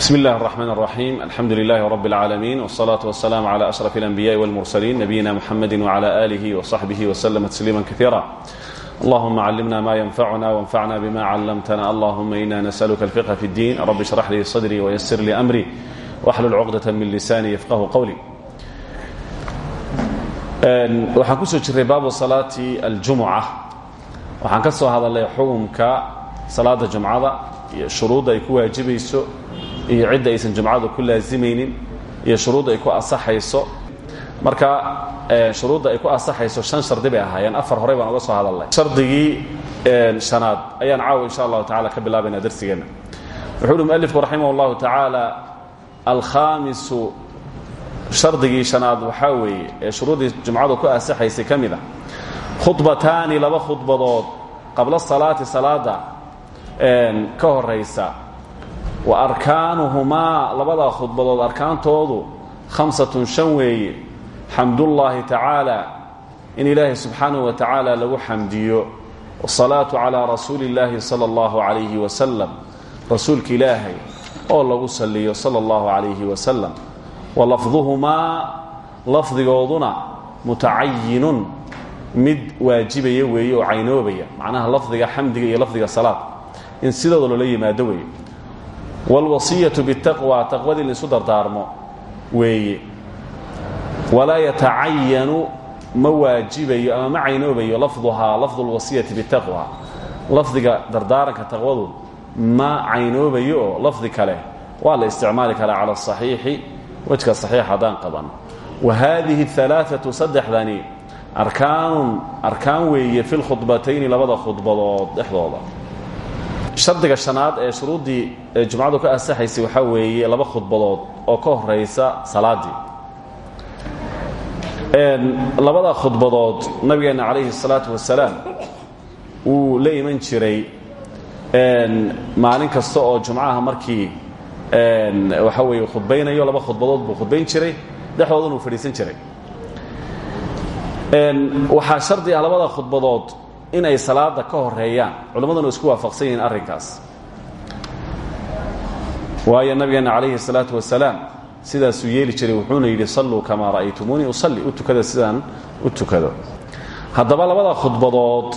بسم الله الرحمن الرحيم الحمد لله رب العالمين والصلاة والسلام على أشرف الأنبياء والمرسلين نبينا محمد وعلى آله وصحبه وسلم تسليما كثيرا اللهم علمنا ما ينفعنا وانفعنا بما علمتنا اللهم إنا نسألك الفقه في الدين رب اشرح لي صدري ويسر لي أمري واحلل عقدة من لساني يفقه قولي waxaan kusoo jiray baabu salaati aljumuca waxaan ka soo hadalnay xukumka salaada jumcada iyo shuruudda ay ku waajibayso iyo cidda aysan jumcadu ku laazimaynin iyo shuruudda ay ku asaxayso marka shuruudda ay ku asaxayso shan shardi bay ahaayeen. Afar horey baan uga soo hadalnay. Shardigii shanaad. Ayaan caawa insha allahu tacala ka bilaabaynaa darsigeenna. Wuxuu uhi mualifku raximah اllahu tacaala alkhamisu shardigii shanaad waxaa weeye ee shuruuddii jumcadu ku asaxaysay ka mid a khudbataani laba khudbadood qabla salaati salaada ka horaysa wa arkaanuhumaa labadaa khudbadood arkaantoodu khamsatun shan weeye xamdullaahi in ilaahay subxaanahu wa tacaala lagu xamdiyo. Wasalaatu calaa rasuuli illaahi sala allahu calayhi wasalam rasuulka ilaahay oo lagu saliyo sala allahu calayhi wasalam wa lafduhumaa lafdigooduna mutacayinun mid waajibaya weeye oo caynoobaya. Macnaha lafdiga xamdiga iyo lafdiga salaad. In sidooda loola yimaado weeye wاlwasiyatu bالtaqwa taqwadii laisu dardaarmo weeye walaa yatacayanu ma waajibayo ama ma caynoobayo lafduhaa lafdu اlwasiyati bالtaqwa lafdiga dardaaranka taqwadu ma caynoobayo oo lafdi kale waa la isticmaali karaa cala الصaxiixi wejka صaxiix haddaan qaban wa haadihi الثalaaثaةu saddexdani arkaanun arkaan weeye fi lkhudbatayni labada khudbadood dhexdooda shardiga shanaad ee shuruuddii jumcadu ka asaxaysay waxaa weeye laba khudbadood oo ka horaysa salaadii. Labada khudbadood nabigeenna calayhi الsalaatu wasalaam wuu la iman jiray maalin kasta oo jumcaha markii waxa weeye khudbaynayo laba khudbadood buu khudbayn jiray dhexdoodana uu fadhiisan jiray. Waxaa shardi ah labada khudbadood in ay salaada ka horeeyaan culammaduna isku waafaqsan yihiin arrinkaas. Waayo nabigeena calayhi الsalaatu wasalaam sidaasuu yeeli jiray wuxuuna yidhi salluu kamaa ra'aytumuunii usalli. U sidaan u tukado. Labada khudbadood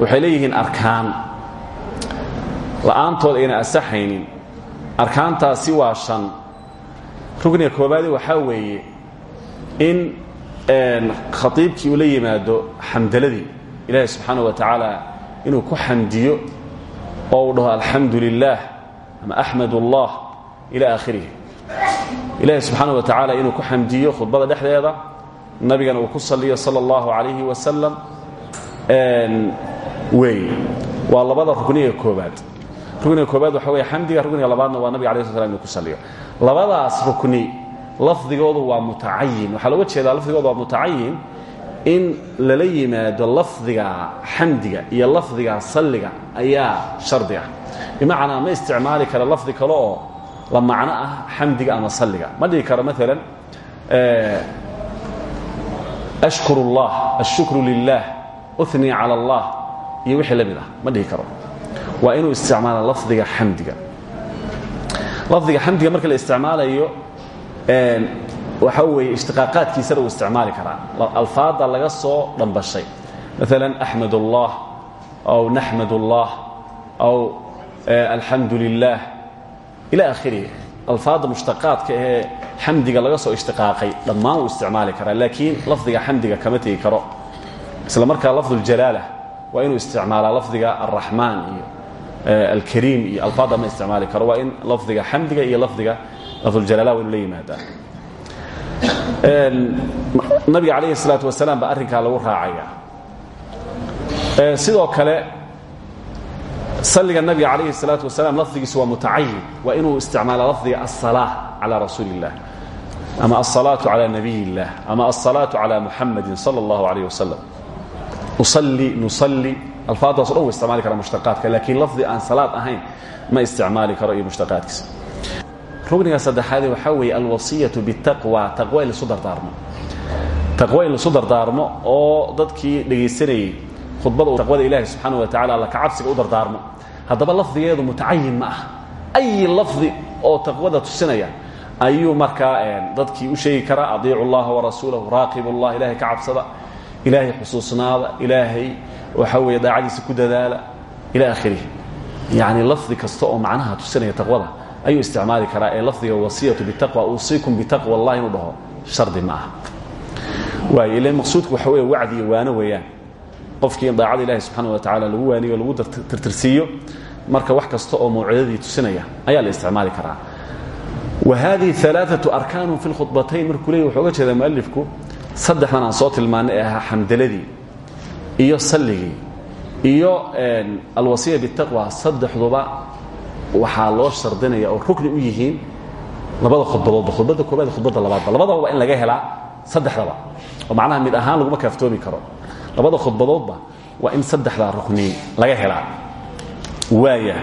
waxay leeyihiin arkaan. La'aantood ayna asaxaynin. Arkaantaasi waa shan. Rugniga koobaadi waxaa weeye in khaiibkii uu la yimaado xamdaladii ilaahi subxaanaه wa tacaala inuu ku xamdiyo oo uu dhaho alxamdu lilah ama axmad اllah ila akhirihi ilaahi subxaanaه wa tacaala inuu ku xamdiyo khudbada dhexdeeda nabigana uu ku saliyo salى اllahu عalayhi wasalam wey waa labada rugniga koobaad rugniga koobaad waxa wey xamdiga rugniga labaadna waa nabiga ala sl slam inuu ku saliyo labadaas rukni lafdigoodu waa mutacayin waxaa looga jeedaa lafdigoodu waa mutacayin in lala yimaado lafdiga xamdiga iyo lafdiga salliga ayaa shardi ah bimacnaa ma isticmaali kara lafdi kale oo la macno ah xamdiga ama salliga ma dhihi karo maalan ashkur اllah ashukru lilah unii calى اllah iyo wixii la mid ah ma dhihi karo waa inuu isticmaala lafdiga xamdiga lafdiga xamdiga marka la isticmaalayo waxa weeye ishtiqaaqaadkiisana uu isticmaali karaa. Alfaadda laga soo dhambashay. Maalan axmed allah aw naxmed allah aw eh, alxamdu lilah ila akhirihi alfaadda mushtaqaadka ahee xamdiga laga soo ishtiqaaqay dhammaan wuu isticmaali karaa laakiin lafdiga xamdiga kama tegi karo. Isla markaa lafduljalaala waa inuu isticmaalaa lafdiga alraxmaan iyo eh, alkariim iyo alfaadda ma isticmaali karo. Waa in lafdiga xamdiga iyo lafdiga lafduljalaala waa inu la yimaadaa nabiga calayhi salaatu wasalaam baa arrinkaa lagu raacaya. Sidoo kale salliga nabiga calayhi salaatu wasalaam lafdigiisu waa mutacayin waa inuu isticmaala lafdiga asala cala rasuuli illah ama asalaatu cala nabiy illah ama asalaatu cala muxamadin sala allahu alayh wasalam usalli nusalli alfaadaaso dhan wa isticmaali kara mushtaqaadka laakiin lafdi aan salaad ahayn ma isticmaali karo iyo mushtaqaadkiisa rugniga saddexaade waxaa weeye alwasiyatu bitaqwa taqwa in laisu dardaarmo. Taqwa in laisu dardaarmo oo dadkii dhegaysanayey khudbada taqwada ilaahi subxaana wa tacala alla ka cabsiga u dardaarmo. Haddaba lafdigeedu mutacayin ma ah ay lafdi oo taqwada tusinaya ayuu markaa dadkii u sheegi karaa adiicu llaha warasuulahu raaqibu llah ilahay ka ilaahay xusuusnaada ilaahay waxa weeye daacadiisa ku dadaala ila akhirihi yacni lafdi kasta oo macnaha tusinaya taqwada ayuu isticmaali karaa ee lafdiga wasiyatu bitaqwa uusiikum bitaqwa allah inuu dhaho shardi ma aha. Waayo ila maqsuudku waxa weeye wacdi iyo waano weeyaan. Qofkii in daacada ilahi subxaana wa tacala lagu waaniyo lagu tirtirsiiyo marka wax kasta oo mawcidadii tusinaya ayaa la isticmaali karaa. Wa hadihi alaaatu arkaanun fi lkhudbatayn markuu leey wuxuu oga jeedaa mualifku saddexdan aan soo tilmaanay ee ahaa xamdaladii iyo salligii iyo alwasiya bitaqwa saddexduba waxaa loo shardinaya oo rukni u yihiin labada khudbadoodba khudbadda koobaad khudbadda labaadba labadaba waa in laga helaa saddexdaba. Oo macnaha mid ahaan laguma kaaftoomi karo. Labada khudbadoodba waa in saddexdaa rukni laga helaa. Waaya.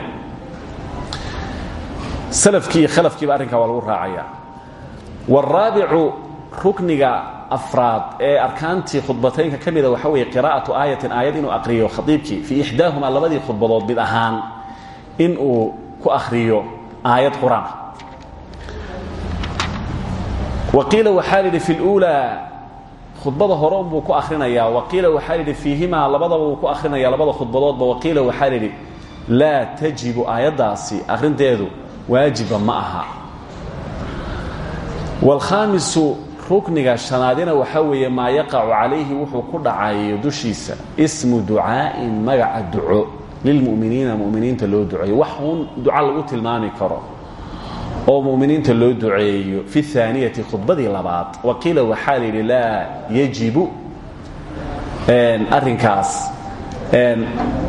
Salafkii iyo khalafkiiba arrinkaa waa lagu raacaya wاraabicu rukniga afraad ee arkaantii khudbataynka ka mida waxa weeye qira'atu aayatin aayad inuu aqriyo khaiibkii fii ixdaahumaa labadii khudbadood mid ahaan in uu ku akriyo aayad qur'aan. Wa qiila fi luulaa khudbada hore unbuu ku akrinayaa wa qiila waxaa lidhi fiihimaa ku akrinaya labada khudbadoodba. Wa qiila waxaa lidhi laa tajibu aayaddaasi akhrinteedu waajiba ma aha. Wاlkhaamisu rukniga shanaadina waxaa weeye maa yaqacu calayhi wuxuu ku dhacayo dushiisa. Ismu ducaa'in magaca duco lilmu'miniina mu'miniinta loo duceeyo wax uun duca lagu tilmaami karo oo muminiinta loo duceeyo fi اhaaniyati khudbadii labaad waqiila waxaa la yidhi laa yajibu arinkaas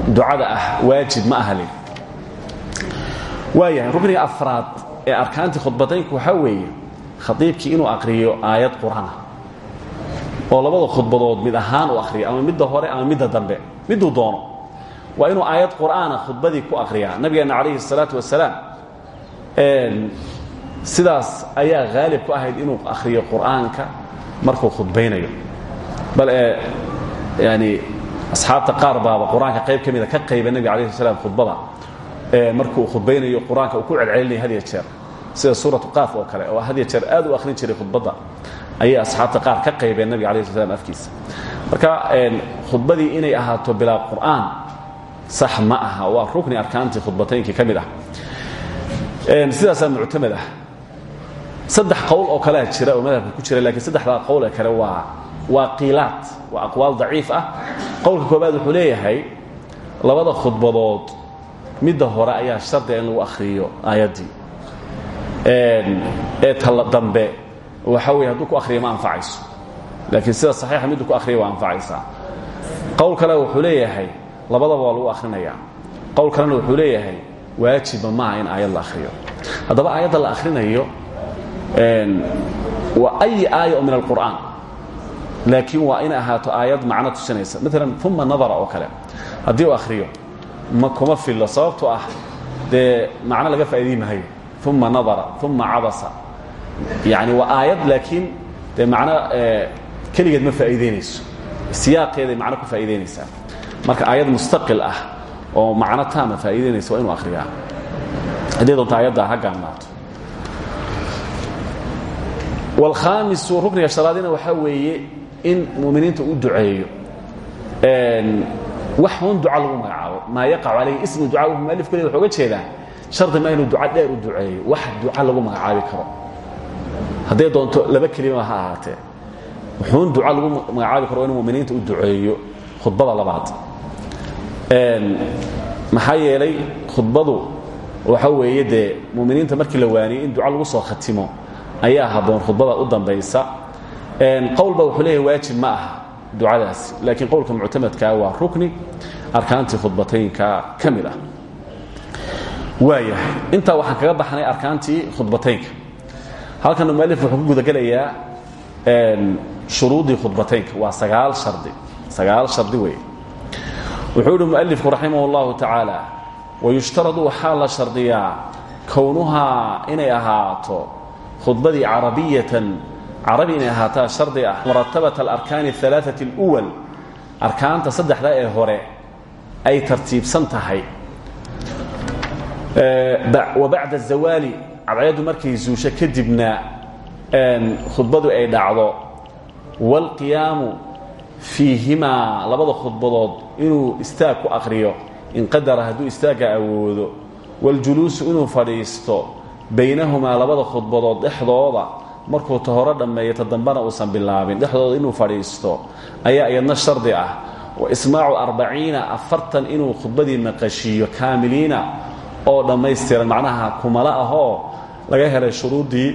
ducada ah waajib ma aha lid waayahay rukniga afraad ee arkaantii khudbataynku waxaa weeye khaiibkii inuu aqriyo aayad qur'aana oo labada khudbadood mid ahaan u akhriyo ama midda hore ama midda dambe miduu doono waa inuu aayad qur'aana khudbadii ku akhriyaa nabigeena calayhi الsalaaةu wasalaam sidaas ayaa haalib ku ahayd inuu akhriyo qur'aanka markuu khudbaynayo bal ee yani asxaabta qaar baaba qur-aanka qayb ka mida ka qayba nebiga alayh slam khudbada markuu khudbaynayo qur-aanka uu ku celcelinaya had ya jeer sida suuratu qaaf oo kale oo had ya jeer aad u akhrin jiray khudbadda ayay asxaabta qaar ka qaybeen nebiga alayh sl slam afkiisa marka khudbadii inay ahaato bilaa qur'aan sax ma aha. Waa rukni arkaantii khudbataynkii ka mid ah. Sidaasaa muctamad ah. Saddex qowl oo kalea jira oo madhabka ku jira lakiin saddexdaa qowl ee kale waa waa qiilaad waa aqwaal daciif ah. Qowlka koobaad wuxuu leeyahay labada khudbadood midda hore ayaa shardiga in lagu akhriyo aayaddii. Ee tala dambe waxa weye hadduu ku akhriya ma anfacayso. Laakiin sida saxiixa middu ku akhriya waa anfacaysaa. Qowl kale wuxuu leeyahay labadaba waa lagu akhrinayaa. Qowl kalena wuxuu leeyahay waajiba maaha in aayad la akhriyo. Haddaba aayadda la akhrinayo waa ay aaya min alqur'aan. Laakiin waa inay ahaato aayad macno tusinaysa. Maalan uma nadara oo kale. Haddii uu akhriyo ma kuma fillo. Sababtoo ah dee macno laga faa'idayi mahayo nadara uma cabasa. Yani waa aayad laakiin dee macno keligeed ma faa'iideynayso siyaaqeeday macno ku faa'iideynaysaa marka aayad mustaqil ah oo macno taama faa'iideynaysa waa inu akhriyaa. Haddii doonta ayaddaa ha gaannaato wاlkhaamisu rukniga shanaadina waxaa weeye in muminiinta u duceeyo wax un duca lagu magacaabo. Maa yaqacu calayhi ismu duca wuxuu mualifku le wuxu uga jeedaa shardi ma inuu duca dheer u duceeyo. Wax duca lagu magacaabi karo. Hadday doonto laba kelima ha ahaatee wuxuun duca lagu magacaabi karo inuu muminiinta u duceeyo khudbada labaad maxaa yeelay khudbadu waxa weeye dee muminiinta markii la waaniyey in duca lagu soo khatimo ayaa haboon khudbada u dambaysa. Qowlba wuxuu leeyahay waajib ma aha ducadaasi laakiin qowlka muctamadkaa waa rukni arkaantii khudbataynka ka mid ah. Waayahay intaa waxaan kaga baxnay arkaantii khudbataynka halkana mualif wuxuu ku gudagelayaa shuruudii khudbataynka waa sagaal shardi sagaal shardi weeye wuxuu ihi mualifku raximah اllahu tacaala wayushtaradu waxaa la shardiyaa kownuhaa inay ahaato khudbadii carabiyatan carabi inay ahaataa shardi ah muratabat alarkaani alaaثati اlwal arkaanta saddexda ee hore ay tartiibsan tahay wa bacda azawaali cadceeddu markay zuusho kadibna khudbadu ay dhacdo wاlqiyaamu fiihimaa labada khudbadood inuu istaag ku akriyo in qadara hadduu istaagga awoodo waاljuluusu inuu fadhiisto baynahumaa labada khudbadood dhexdooda markuu ta hore dhammeeyo ta dambana uusan bilaabin dhexdooda inuu fadhiisto ayaa iyadna shardi ah waismaacu arbaciina afartan inuu khudbadii maqashiiyo kaamiliina oo dhammaystiran macnaha kumala ahoo laga helay shuruuddii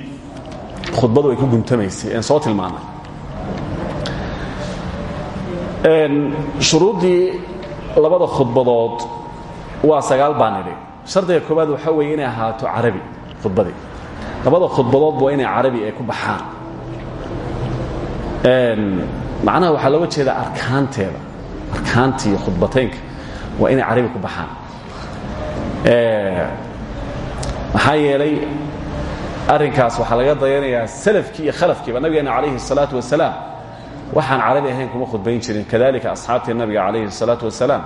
khudbadu ay ku guntamaysay een soo tilmaanay shuruuddii labada khudbadood waa sagaal baan nidhi shardiga koowaad weeye inay ahaato carabi khudbadii. Labada khudbadoodba waa inay carabi ay ku baxaan. Macnaha waxaa looga jeedaa arkaanteeda. Arkaantii khudbataynka waa inay carabi ku baxaan. Maxaa yeelay arrinkaas waxaa laga dayanayaa salafkii iyo khalafkiiba nabigeena calayhi الsalaatu wasalaam waxaan carabi ahayn kuma khudbayn jirin. Kadalika asxaabtii nabiga calayhi الsalaatu wasalaam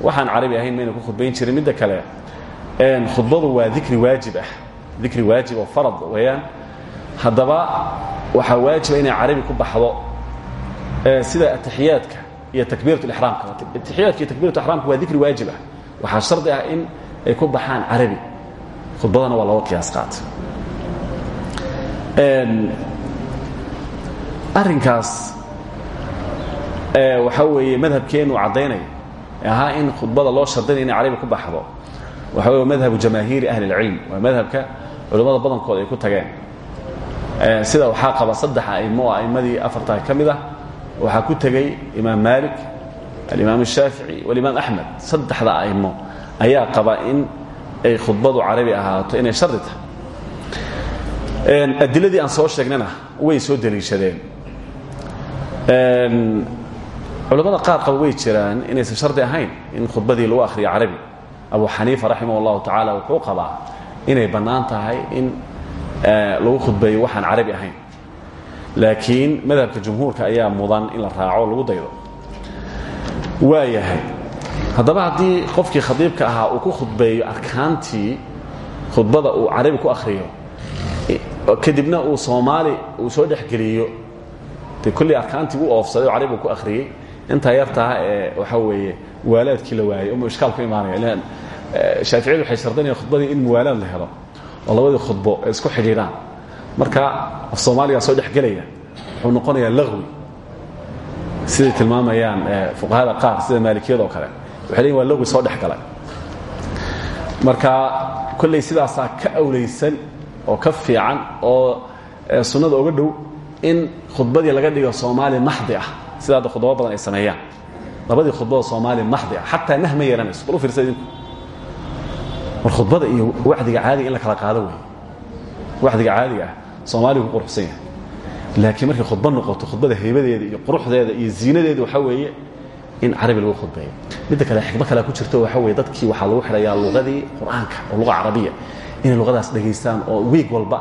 waxaan carabi ahayn mayna ku khudbayn jirin. Midda kale khudbadu waa dikri waajib ah. Dikri waajib oo farad weeyaan. Haddaba waxaa waajiba inay carabi ku baxdo sida atixiyaadka iyo takbiirat ixraamka atixiyaadka iyo takbirat ixraamka waa dikri waajib ah. Waxaa shardi ah in ay ku baxaan carabi. Khudbadana waa laba qiyaas qaata arrinkaas waxaa weeye madhabkeenu caddaynaya ahaa in khudbada loo shardinaya inay carabi ku baxdo waxa wey madhabu jamaahiiri ahli اlcilm waa madhabka culimmada badankooda ay ku tageen sida waxaa qaba saddex aimo oo aimmadii afartaa ka mid ah waxaa ku tegey imaam maalik alimaam الshaafici walimaam axmed saddexda aimo ayaa qaba in ay khudbadu carabi ahaato inay shardi tahay adiladii aan soo sheegnana way soo deliishadeen culamada qaar qaba way jiraan inaysan shardi ahayn in khudbadii lagu akhriyo carabi. Abu xaniifa raximah tacaala wuxuu qabaa inay bannaan tahay in lagu khudbeeyo waxaan carabi ahayn. Laakiin madhabka jumhuurka ayaa mudan in la raaco lagu daydo. Waa yahay haddaba haddii qofkii khadiibka ahaa uu ku khudbeeyo arkaantii khudbada uu carabi ku akhriyo kadibna uu soomaali uu soo dhexgeliyo de kolley arkaantii u oofsaday oo carabi ku akhriyey intaa yartaha ee waxaa weeye muwaalaadkii la waayey uma ishkaal ku imaanaya. Shaaficiyadu waxay shardinayaan khudbadii in muwaalaad la helo oo labadii khudbo ay isku xidhiidhaan. Marka af soomaaligaa soo dhexgelaya wuxuu noqonayaa laqwi. Siday tilmaamayaan fuqahada qaar sida maalikiyada oo kale. Waxay leeyiin waa laqwi soo dhex galay. Marka kolley sidaasaa ka awlaysan oo ka fiican oo sunnada oga dhow in khudbadii laga dhigo soomaali maxdi ah sida hadda khudbado badan ay sameeyaan. Labadii khudbada soomaali maxdi ah xataa nah ma yeelanayso. Bal u fiirsa idinku. War khudbada iyo wacdiga caadiga in la kala qaado wey wacdiga caadiga ah soomaaligu ku quruxsan yahay. Laakiin markay khudba noqoto khudbada haybadeeda iyo quruxdeeda iyo ziinadeeda waxaa weeye in carabi lagu khudbeeyo. Midda kale xikmo kale ku jirto waxaa weye dadkii waxaa lagu xidhayaa luqadii qur'aanka oo luqa carabiya. Inay luqadaas dhegaystaan oo wiig walba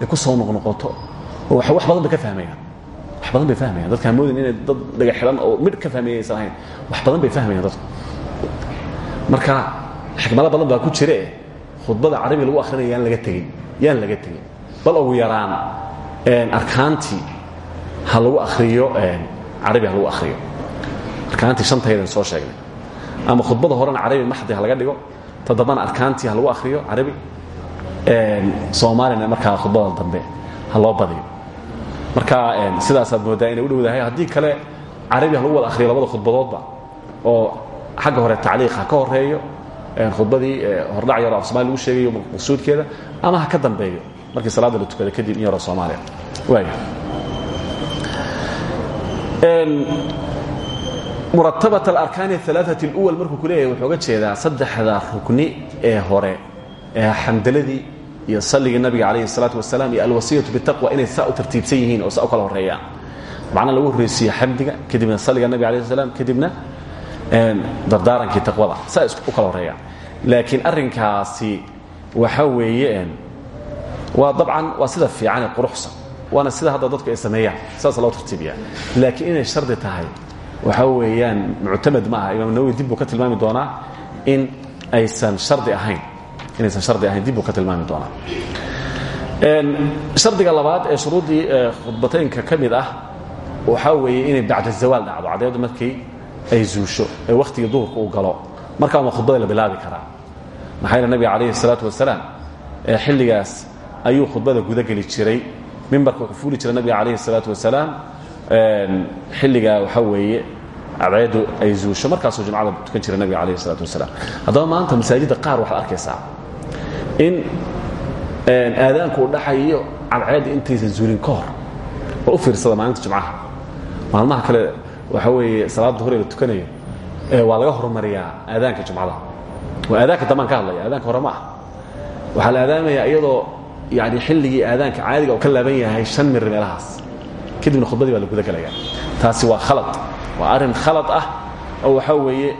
ay ku soo noqnoqoto oo wax badan bay ka fahmayaan wax badan bay fahmayaan. Dadkaan moodin inay dad dhaga xidhan oo midh ka fahmeeya aysan ahayn wax badan bay fahmayaan dadku marka xikmado badan baa ku jire khudbada carabi lagu akrinaya yaan laga tegin yaan laga tegin. Bal ugu yaraan arkaantii ha lagu akriyo carabi ha lagu akriyo arkaantii shantaydan soo sheegnay. Ama khudbada horena carabi maxdi ha laga dhigo? Ta dambana arkaantii ha lagu akriyo carabi? Soomaalina markaa khudbada dambe ha loo badiyo marka sidaasaad moodaa inay u dhowdahay. Haddii kale carabi lagu wada akriyo labada khudbadoodba oo xagga hore tacliiq ka horeeyo khudbadii hordhac yaroo af somalia lagu sheegayo maqsuudkeeda ama ka dambeeyo. Markii salaadda la tukada kadib in yaroo soomaaliya. Waaya muratabat alarkaani alaaati اluwal markuu ku wuxuu uga jeedaa saddexda rukni ee hore ee xamdaladii iyo salligii nabiga calayhi الsalaatu wasalaam iyo alwasiyatu bitaqwa inay saa u tartiibsan yihiin oo saa u kala horeeyaan macna lagu horreysiiye xamdiga kadibna salliga nabiga alayh slam kadibna dardaarankii taqwada saa u kala horeeyaan laakiin arrinkaasi waxa weeye waa dabcan waa sida fiican ee quruxsan waana sida hadda dadku ay sameeyaan sidaas loo tartiibiyaa. Laakiin inay shardi tahay waxa weeyaan muctamad ma aha. Imaam nawowi dib buu ka tilmaami doonaa in aysan shardi ahayn inaysan shardi ahayn dib buu ka tilmaami doonaa. Shardiga labaad ee shuruuddii khudbataynka ka mid ah waxaa weeye inay bacda zawaal dhacdo caddeeddu markii ay zuusho ee wakhtigii duhurka uu galo. Markaama khudbada la bilaabi karaa. Maxaa yeele nabiga calayhi salaatu wasalaam ee xilligaas ayuu khudbada gudageli jiray. Mimbarka wuxuu fuuli jiray nabiga calayhi salaatu wasalaam xilligaa waxaa weeye cadceeddu ay zuusho. Markaasuu jumcada tukan jiray nabiga calayhi salaatu wasalaam. Haddaba maanta masaajidda qaar waxaad arkaysaa in aadaanku u dhaxayo cadceedda intaysan zuulin ka hor oo u fiirsada maalinta jumcaha maalmaha kale waxa weeye salaada duhur ee la tukanayo waa laga hormariyaa aadaanka jumcada waa aadaanka dambaan ka hadlaya aadaanka hore ma ah waxaa la aadaamayaa iyadoo yani xilligii aadaanka caadiga oo ka laaban yahay shan mir meelahaas. Kadibna khudbadii baa la guda gelaya taasi waa khalad. Waa arrin khalad ah oo waxaa weeye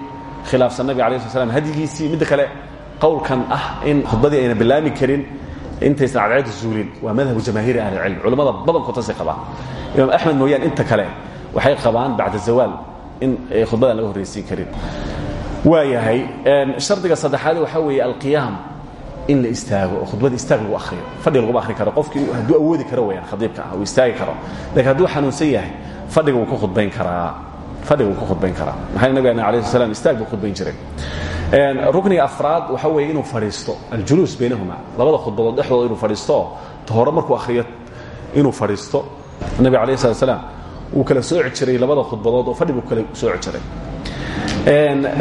khilaafsan nabiga alai sl slam hadyigiisii midda kale qowlkan ah in khudbadii ayna bilaami karin intaysan cadceedda zuulin waa madhabu jamaahiiri ahlicilm culammada badankood taasay qabaan. Imaam axmed mooyaan inta kale waxay qabaan bacda zawaal in khudbadan laga horraysiin karin. Waa yahay shardiga saddexaad waxaa weeye alqiyaam in la istaago oo khudbada istaag lagu ahriyo fadhi laguma ahri karo. Qofkii hadduu awoodi karo weyaan khadiibka ah uu istaagi karo. Lakiin hadduu xanuunsan yahay fadhiga wuu ku khudbayn karaa. Fadhiga wuu ku khudbayn karaa. Maxaa nabigeena alayh sl slam istaag buu khudbayn jiray rukniga afraad waxaa weeye inuu fadhiisto aljuluus baynahuma. Labada khudbadood dhexdooda inuu fadhiisto ta hore markuu ahriyo inuu fadhiisto. Nabiga alayh slat slam wuu kala sooci jiray labada khudbadood oo fadhi buu kala sooci jiray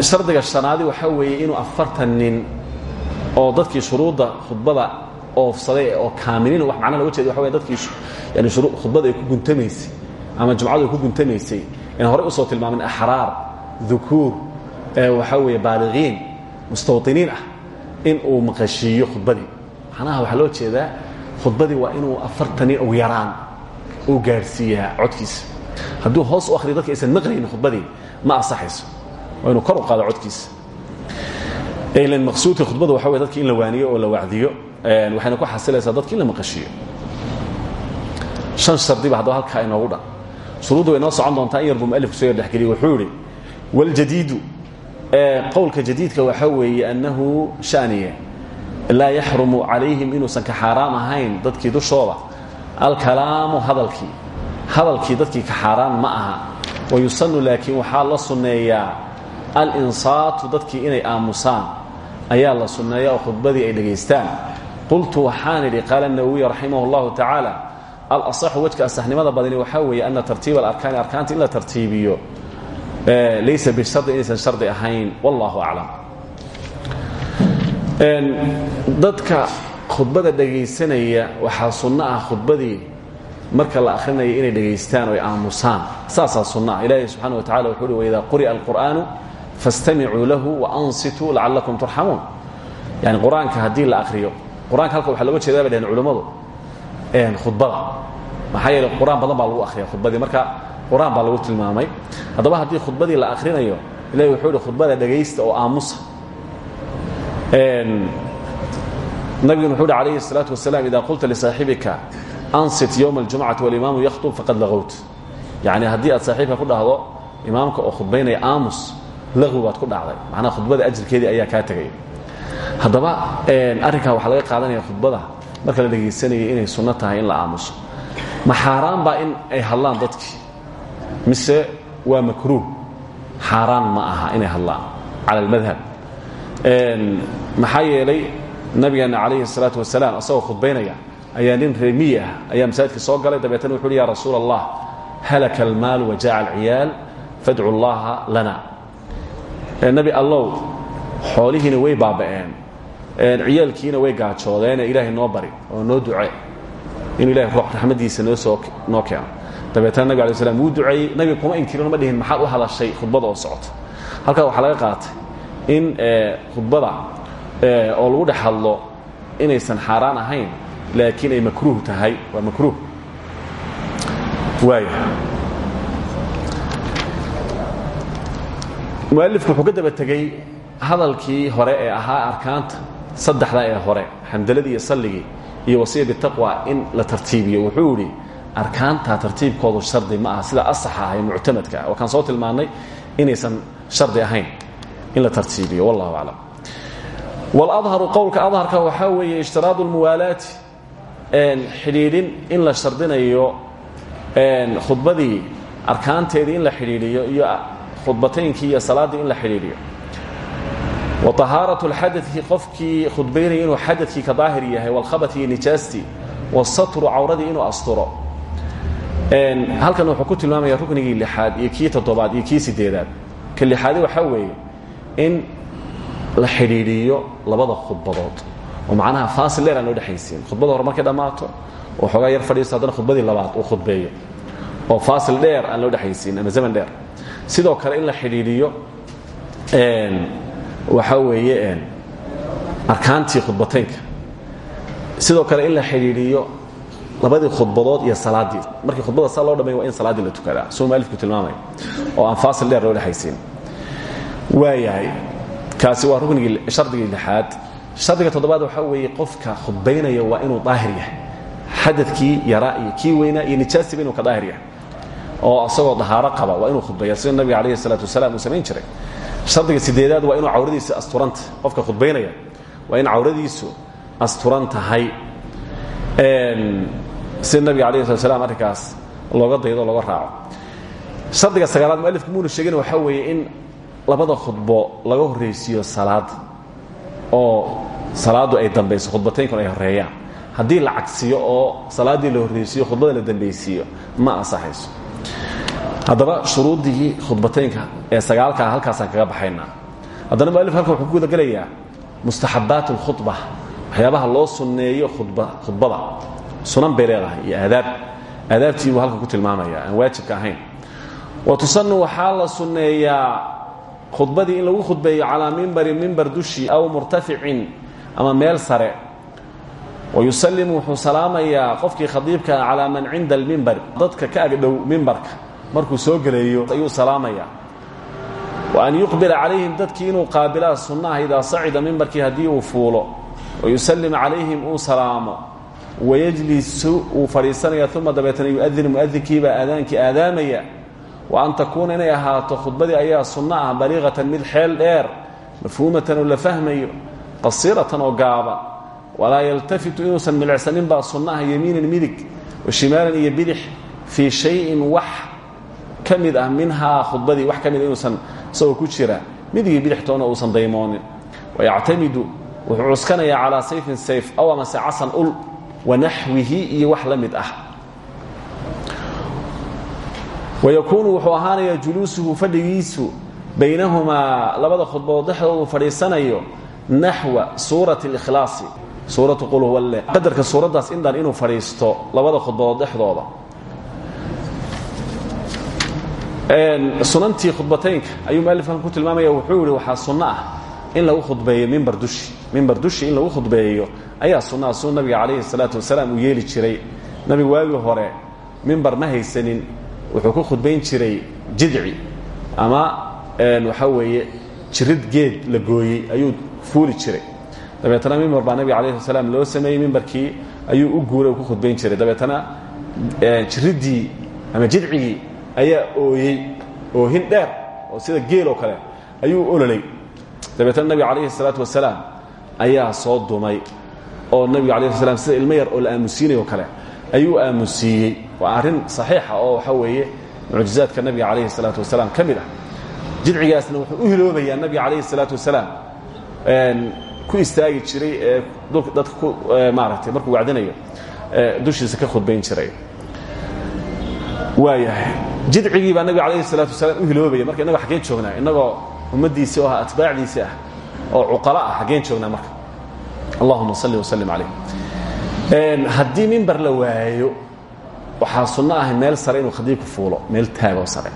shardiga shanaadi waxaa weeye inuu afartan nin oo dadkii shuruudda khudbada oofsaday oo kaamiliin wax macna loga jeeda waxa wey dadkii yani khudbada ay ku guntamaysay ama jumcadu ay ku guntamaysay. In horey u soo tilmaamin axraar dukuur waxaa weeye baaliqiin mustawطiniin ah in uu maqashiiyo khudbadii. Macnaha waxaa loo jeedaa khudbadii waa inuu afartan nin ugu yaraan uu gaadhsiiyaa codkiisa hadduu hoos u akhriyo dadka aysan maqlaynin khudbadii ma ansaxayso. Waa inuu kor u qaado codkiisa ilan maqsuudka khudbada waxa wey dadki in la waaniyo oo la wacdiyo waxayna ku xasilaysaa dadki in la maqashiiyo. Shan shardiba haddaba halkaa inoogu dhan. Shuruudda way noo socon doontaa in yar buu mualifku soo yar dhexgeliye wuxuu yidhi waljadiidu qowlka jadiidka waxaa weeye annahu shaniye. Laa yaxrumu calayhim inuusan ka xaaraam ahayn dadkii dushooda. Alkalaamu hadalkii. Hadalkii dadkii ka xaaraan ma aha. Wayusanu laakiin waxaa la sunneeyaa alinsaatu dadkii inay aamusaan. Ayaa la sunneeya oo khudbadii ay dhegaystaan. Qultu waxaan idhi qaala nawowiy raximah اllahu tacaala alasaxu wejka asaxnimada badani waxaa weeye ana tartiiba alarkaani arkaanta in la tartiibiyo laysa bishardi inaysan shardi ahayn. Wallahu aclam dadka khudbada dhegaysanaya waxaa sunno ah marka la akhrinayo inay dhegaystaan o ay aamusaan. Saasaa sunno ah subxana wa tacala wuxuu uhi waidaa alqur'aanu fastamicuu lahu waansituu lacalakum turxamuun yani qur'aanka haddii la akhriyo qur'aanka halka waxaa looga jeedaa bay dhaheen culimmadu. Khudbada. Maxaa yeele qur'aan badan baa lagu akhriya khudbadii. Marka qur-aan baa lagu tilmaamay haddaba haddii khudbadii la akhrinayo ilahi wuxuu ihi khudbada dhegaysta oo aamusa nabiguna wuxuu uhi calayhi الsalaaةu wasalaam ida qulta lisaaxibika ansit ywma اljumcati walimaamu yakhtub faqad lagowt yani haddii aad saaxiibka ku dhahdo imaamka oo khudbaynaya aamus laqwi baad ku dhacday macnaha khudbada ajirkeedii ayaa kaa tegaya haddaba arrinkaa waxaa laga qaadanaya khudbada marka la dhegaysanaya inay sunno tahay in la aamuso ma xaaraan baa in ay hadlaan dadkii mise waa makruuh. Xaaraan ma aha inay hadlaan. Cala almadhab maxaa yeelay nabigeenna calayhi salaatu wasalaam asagoo khudbaynaya ayaa nin reemiyi ah, ayaa masaajidka soo galay dabeetana wuxu uhi ya rasuul allah halaka almaal wajaca alciyaal fadcu allaha lana nebi allow xoolihiina way baaba'een. Ciyaalkiina way gaajoodeenee ilaahay noo bari oo noo duce inuu ilahay ruux raxmadiisa noo soo noo keeno dabeetana nabig alay slam wuu duceeyey nabiga kuma inkirino ma dhihin maxaad u hadashay khudbada oo socota. Halkaa waxaa laga qaatay in khudbada oo lagu dhex hadlo inaysan xaaraan ahayn laakiin ay makruuh tahay. Waa makruuh. Waaya mualifku wuxuu ka daba tegey hadalkii hore ee ahaa arkaanta saddexda ee hore xamdaladii iyo salligii iyo wasiya bitaqwa in la tartiibiyo. Wuxuu idhi arkaantaa tartiibkoodu shardi ma aha sida asaxa ah ee muctamadka ah wakaan soo tilmaannay inaysan shardi ahayn in la tartiibiyo wallahu aclam waladharu qowlka adharka waxaa weeye ishtiraadu lmuwaalaati xidhiidhin in la shardinayo khudbadii arkaanteedii in la xidhiidhiyo iyo khudbataynkii iyo salaaddii in la xidhiidhiyo wa طahaaraة اlxadai qofkii khudbaynaya inuu xadadkii ka daahir yahay wاlkhabati iyo nijaastii wاsatru cawradii inuu asturo halkan wuxuu ku tilmaamaya ruknigii lixaad iyo kii toddobaad iyo kii sideedaad ka lixaadi waxaa weeye in la xidhiidhiyo labada khudbadood. Oo macnaha faasil dheer aan loo dhexaysiin. Khudbada hore markay dhammaato oo xoogaa yar fadhiisto haddana khudbadii labaad uu khudbeeyo. Oo faasil dheer aan loo dhexaysiin ama zaman dheer. Sidoo kale in la xidhiidhiyo waxaa weeye arkaantii khudbataynka. Sidoo kale in la xidhiidhiyo labadii khudbadood iyo salaaddii markii khudbada saa loo dhamay waa in salaaddii la tukadaa suu mualifku tilmaamaya oo aan faasil dheer loo dhexaysiin waayahay kaasi waa ruknigii shardigii lixaad. Shardiga toddobaad waxaa weeye qofka khudbaynaya waa inuu daahir yahay. Xadadkii yaraa iyo kii weynaa iyo nijaastiba inuu ka daahir yahay. Oo asagoo dahaaro qaba waa inuu khudbeeya sida nabiga calayhi salaatu wasalaam uu samayn jiray. Shardiga sideedaad waa inuu cawradiisu asturanta qofka khudbaynaya waa in cawradiisu asturan tahay sida nabiga alayh slat slam looga daydo looga raaco. Shardiga sagaalaad mualifku muuna sheegin waxaa weeye in labada khudbo laga horraysiiyo salaada oo salaaddu ay dambayso khudbataynkun ay horeeyaan haddii la cagsiyo oo salaaddii la horraysiiyo khudbada la dambaysiiyo ma ansaxayso. Haddaba shuruuddii khudbataynka ee sagaalkaa halkaasaan kaga baxaynaa haddana mualif halkan wuxuu ku gudagelayaa mustaxabbaat اlkhudba waxyaabaha loo sunneeyo khudbada sunan bay leedahay iyo aadaab. Aadaabtii buu halkan ku tilmaamaya aan waajibka ahayn. Wa tusanu waxaa la sunneeyaa khudbadii in lagu khudbeeyo calaa mimbarin mimbar dushi aw murtaficin ama meel sare. Wayusalimu wuxuu salaamayaa qofkii khadiibka calaa man cinda almimbar dadka ka agdhow mimbarka markuu soo gelayo ayuu salaamaya wa an yuqbila calayhim dadkii inuu qaabilaa sunnaha idaa sacida mimbarkii haddii uu fuulo. Wayusallim calayhim uu salaamo wayajlisu uu fadhiisanaya uma dabeetana yuadinu muadinkiibaa aadaankii aadaamaya wa an takuuna inay ahaato khudbadii ayaa sunno ah baliiqatan mid xeel dheer mafhuumatan oo la fahmayo qasiratan oo gaaba walaa yaltafitu inuusan milicsanin baa sunno ah yemiinan midig wa shimaalan iyo bidix fii shayin wax ka mid ah minhaa khudbadii wax ka mida inuusan isagoo ku jira midigii bidixtoona uusan daymoonin wayactamidu wuxuu wanaxwihi iyo wax la mid ah. Wayakuunu wuxuu ahaanayaa juluusuhu fadhigiisu baynahumaa labada khudbadood dhexdoodu fadhiisanayo naxwa suurati اlkhlaasi suuratu qul huwa le qadarka suuraddaas indhan inuu fadhiisto labada khudbadood dhexdooda. Sunantii khudbataynka ayuu mualifkan ku tilmaamaya wuxuu yihi waxaa sunno ah in lagu khudbeeyo mimbar dushi mimbar dushi in lagu khudbeeyo ayaa sunnaha suu nabiga calayhi salaatu wasalaam uu yeeli jiray. Nabigu waagii hore mimbar ma haysanin wuxuu ku khudbayn jiray jidci. Ama waxaa weeye jirid geed la gooyey ayuu fuuli jiray. Dabeetana mimbar baa nabiga alayh salaam loo sameeyey mimbarkii ayuu u guuray ku khudbayn jiray. Dabeetana jiriddii ama jidcigii ayaa ooyey oohin dheer oo sida geel oo kale ayuu ololay. Dabeetna nabiga calayhi salaatu wasalaam ayaa soo dumay oo nabiga alayh slam sida ilmo yar oo la aamusiinayo kale ayuu aamusiiyey. Waa arrin saxiixa oo waxaa weeye mucjizaadka nabiga calayhi salaatu wasalaam ka mid ah. Jidcigaasna wuxuu u hiloobayaa nabiga calayhi salaatu wasalaam ku istaagi jiray ee dadka ku maaragtay markuu wacdinayo dushiisa ka khudbayn jiray. Waayahay jidcigii baa nabiga calayhi salaatu wasalaam u hiloobaya. Marka innago xaggeen joognaa innagoo ummaddiisii oo ah atbaacdiisii ah oo cuqalo ah xaggeen joognaa marka allahuma salli wasallim calayh haddii mimbar la waayo waxaa sunno ah meel sare inuu khadiibku fuulo meel taagoo sare.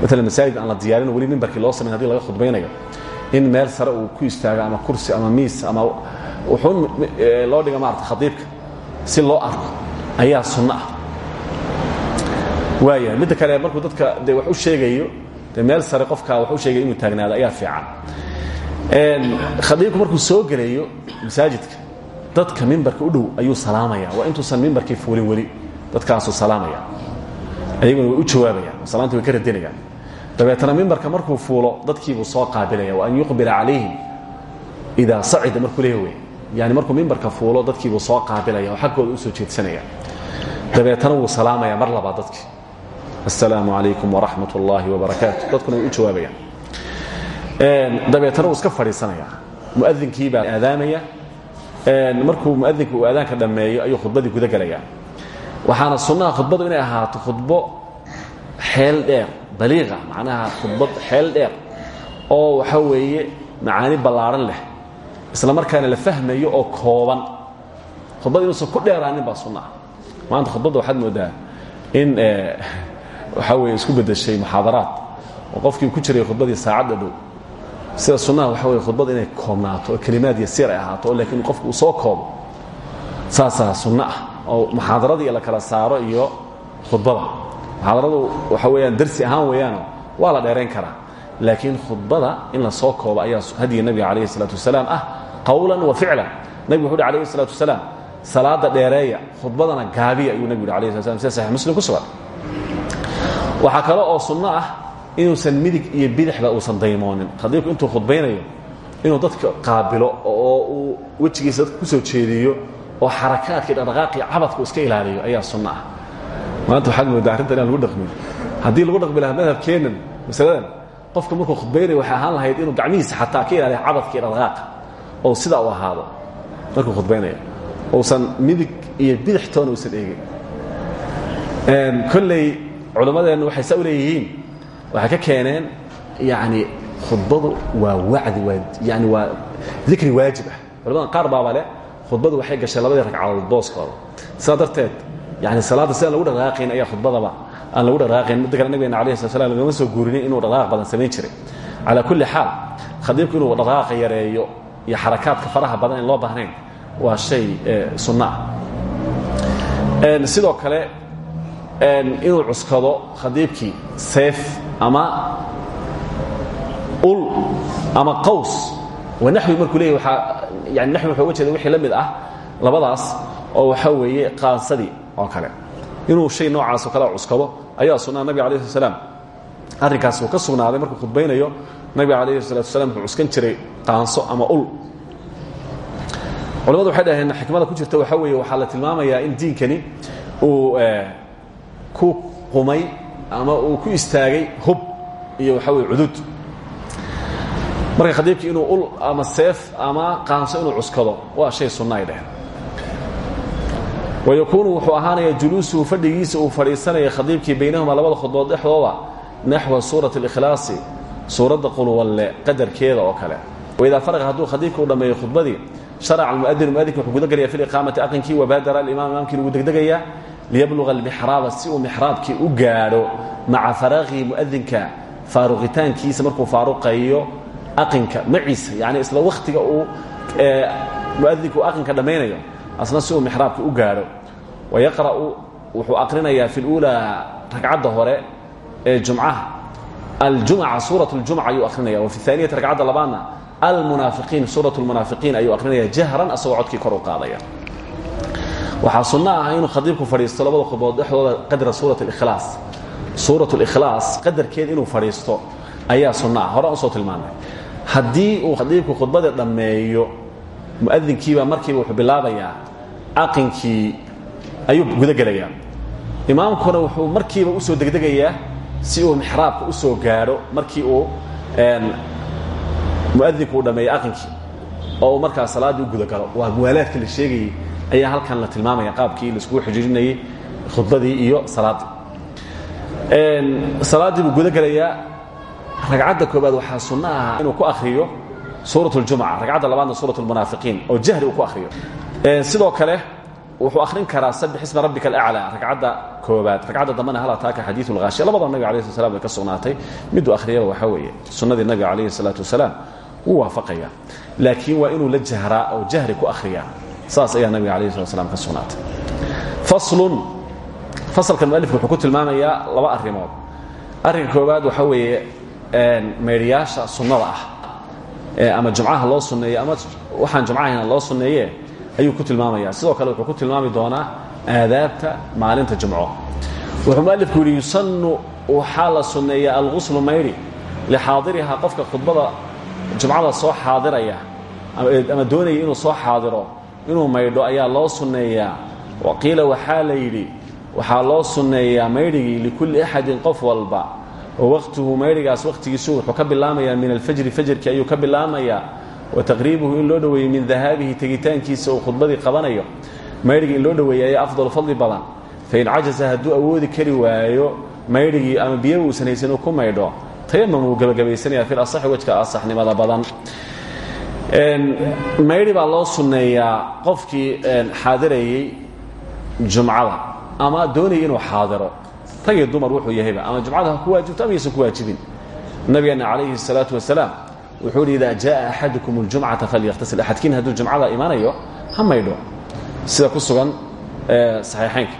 Maalan masaajid aan la diyaarin weli mimbarkii loo samayn hadi laga khudbaynayo in meel sare uu ku istaago ama kursi ama miis ama wuxuun loo dhiga maarata khadiibka. Si loo arko ayaa sunno ah. Waaya midda kale markuu dadka de wax u sheegayo de meel sare qofka wax u sheegaya inuu taagnaado ayaa fiican khadiibku markuu soo gelayo masaajidka dadka mimbarka u dhow ayuu salaamaya waa intuusan mimbarkii fuulin weli dadkaasuu salaamaya ayaguna way u jawaabayaan salaanta way ka radinayaan dabeetana mimbarka markuu fuulo dadkiibuu soo qaabilaya wa an yuqbila calayhim idaa sacida markuu leeya wey yani markuu mimbarka fuulo dadkiibuu soo qaabilaya oo xaggooda u soo jeedsanaya. Dabeetana wuu salaamaya mar labaad dadkii. Assalaamu calaykum waraxmat ullaahi wabarakaatu dadkuna way u jawaabayaan dabeetana wuu iska fadhiisanaya. Muadinkii baa aadaamaya. Markuu muadinku uu aadaanka dhammeeyo ayuu khudbadii guda gelaya waxaana sunnaha khudbadu inay ahaato khudbo xeel dheer baliiqa macnaha khudbad xeel dheer oo waxa weeye macaani ballaaran leh isla markaana la fahmayo oo kooban. Khudbad inuusan ku dheeraanin baa sunna. Ah maanta khudbadda waxaad moodaa in waxaa weeye isku beddeshay muxaadaraad. Oo qofkii ku jiray khudbadii saacadda dhow sida sunnaha waxa weye khudbad inay koobnaato oo kelimaad yasiir ay ahaato oo laakiin qofku uu soo koobo saasaa sunno ah oo muxaadaradii la kala saaro iyo khudbada. Muxaadaradu waxa weeyaan darsi ahaan weeyaano waa la dheerayn karaa laakiin khudbada in la soo koobo ayaa hadiga nabiga calayhi isalaatu wasalaam ah qowlan wa ficlan. Nabigu wuxu uhi alayhi isalaatu wasalaam salaada dheereeya khudbadana gaabiya ayuu nabigu yhi alayh slat slam sida saxix muslim ku sugan. Waxaa kale oo sunno ah inuusan midig iyo bidixba uusan daymoonin. Khadiibku intuu khudbaynayo inuu dadka qaabilo oo uu wejigiisa dadka ku soo jeediyo oo xarakaadka dhaqdhaqaaqi cabadku iska ilaaliyo ayaa sunno ah. Maanta waxaad moodaa arrintan inaan lagu dhaqmin. Haddii lagu dhaqmi lahaa madhabkeennan masaladan qofka markuu khudbaynaya waxay ahaan lahayd inuu gacmihiisa xataa ka ilaaliyo cabadka iyo dhaqdhaqaaqa oo sidaa u ahaado markuu khudbaynaya uusan midig iyo bidix toona uusan eegin. Kolley culimmadeennu waxay saa u leeyihiin waxay ka keeneen yani khudbadu waa wacdi yani waa dikri waajib ah. Culamada qaar baaba leh khudbadu waxay gashay labadii ragcadood booskooda. Sidaa darteed yani salaadda sidaan lagu dhaqaaqayn ayaa khudbadaba aan lagu dhaqaaqayn midda kale nabigeena alayh slat slam lagama soo guurinin inuu dhaqaaq badan samayn jiray. Calaa kulli xaal khadiibku inuu dhaqaaqa yareeyo iyo xarakaadka faraha badan in loo baahnayn waa shay sunno ah sidoo kale inuu cuskado khadiibkii seef ama ul ama qaws. Wanaxwi markuu leeyahy waaa yani naxwi wuxuu uga jeeda wixii la mid ah labadaas oo waxaa weeye qaansadii oo kale. Inuu shay noocaasoo kale cuskado ayaa sunnaa nabiga alayh slat slam arrinkaas uu ka sugnaaday markuu khudbaynayo nabiga alayhi salatu wasalaam wuxuu cuskan jiray qaanso ama ul. Culamadu waxay dhaheen xikmada ku jirta waxaa weeye waxaa la tilmaamayaa in diinkani uu ku qumay ama uu ku istaagay hub iyo waxaa weye cudud marka khadiibkii inuu ul ama seef ama qaanso inuu cuskado waa shay sunna ay dheheen wayakuunu wuxuu ahaanaya juluusuhu fadhigiisa uu fadhiisanaya khadiibkii baynahuma labada khudbood dhexdooda naxwa suurati اlikhlaasi suuradda qulwalle qadarkeeda oo kale. Waidaa faraqa hadduu khadiibka u dhammeeyo khudbadii sharaca almuadinu muadinka wuxuu gudagelaya fi liqaamati aqankii wabaadara alimaam imaamkiina wuu degdegayaa liyabluga almixraaba si uu mixraabkii u gaadho maca faraaqihi muadinka faaruqitaankiisa markuu faaruqayo aqinka maciisa yani isla wakhtiga uu muadinku aqinka dhammaynayo asna si uu mixraabkii u gaadho wayaqra'u wuxuu aqrinayaa fi اluulaa ragcadda hore ee jumcaha aljumca suuraة اljumca ayuu akrinaya wa fi aaniyati ragcadda labaadna almunaafiqiin suuraة اlmunaafiqiin ayuu akrinaya jahran asagoo codkii kor u qaadaya waxaa sunno ah inuu khadiibku fadhiisto labada khudbood dhexdooda qadra suurat اlkhlaas suurat اlikhlaas qadarkeed inuu fadhiisto ayaa sunno ah. Hore aan soo tilmaanay haddii uu khadiibku khudbada dhammeeyo muadinkiiba markiiba wuxuu bilaabayaa caqinkii ayuu gudagelayaa imaamkuna wuxuu markiiba u soo degdegayaa si uu mixraabka u soo gaadho markii uu muadinku uu dhammeeyo caqinkii oo uu markaa salaaddii u gudagalo waa muwaalaadka la sheegayay ayaa halkan la tilmaamaya qaabkii laiskugu xijijinayey khudbadii iyo salaaddii salaaddii buu gudagelayaa ragcadda koobaad waxaa sunno ah inuu ku akhriyo suuraة اljumca ragcadda labaadna suuraة اlmunaafiqiin oo jahri uu ku akhriyo sidoo kale wuxuu akhrin karaa sabix isma rabbika alaclى ragcadda koobaad ragcadda dambena hal ataaka xadiiu lhaashiya labadaba nabiga alayh slat slam way ka sugnaatay miduu akhriyaba waxaa weeye sunnadii nabiga calayhi الsalaatu wasalaam wuu waafaqaya laakiin waa inuu la jahraa oo jahri ku akhriyaa saas ayaa nabiga alayh slat slam ka sugnaatay. Faslun fasalkan mualifku wuxuu ku tilmaamayaa laba arrimood. Arrinka koobaad waxaa weeye meydhayaasha sunnada ah. Ama jumcaha loo sunneeye ama waxaan jumcahayna loo sunneeye ayuu ku tilmaamaya sidoo kale wuxuu ku tilmaami doonaa aadaabta maalinta jumco. Wuxuu mualifku yidhi yusannu waxaa la sunneeya alguslu mayri lixaadirihaa qofka khudbada jumcada soo xaadiraya ama doonaya inuu soo xaadiro inuu maydho ayaa loo sunneeyaa. Waqiila waxaa la yidhi waxaa loo sunneeyaa maydhigii likulli axadin qof walba. Oo waqtuhu maydhigaas waqtigiisu wuxuu ka bilaamayaa min alfajri fajrkii ayuu ka bilaamayaa. Wa taqriibuhu in loo dhoweeyo min dahaabihi tegitaankiisa uu khudbadii qabanayo. Maydhigii in loo dhoweeya ayaa afdal fadli badan. Fain cajaza hadduu awoodi kari waayo maydhigii ama biyo uusan haysan ku maydho tayamam wuu gebagabaysanaya fi asaxi wejka asaxnimada badan maydhi baa loo sunneeyaa qofkii xaadirayey jumcada ama doonaya inuu xaadiro rag iyo dumar wuxuu yahayba ama jumcada ha ku waajibto ama yaysan ku waajibin nabigeena calayhi الsalaaةu wasalaam wuxuu hi ida jaءa axadukum اljumcata falyaktasil axadkiin hadduu jumcada imaanayo ha maydho sida ku sugan saxiixaynka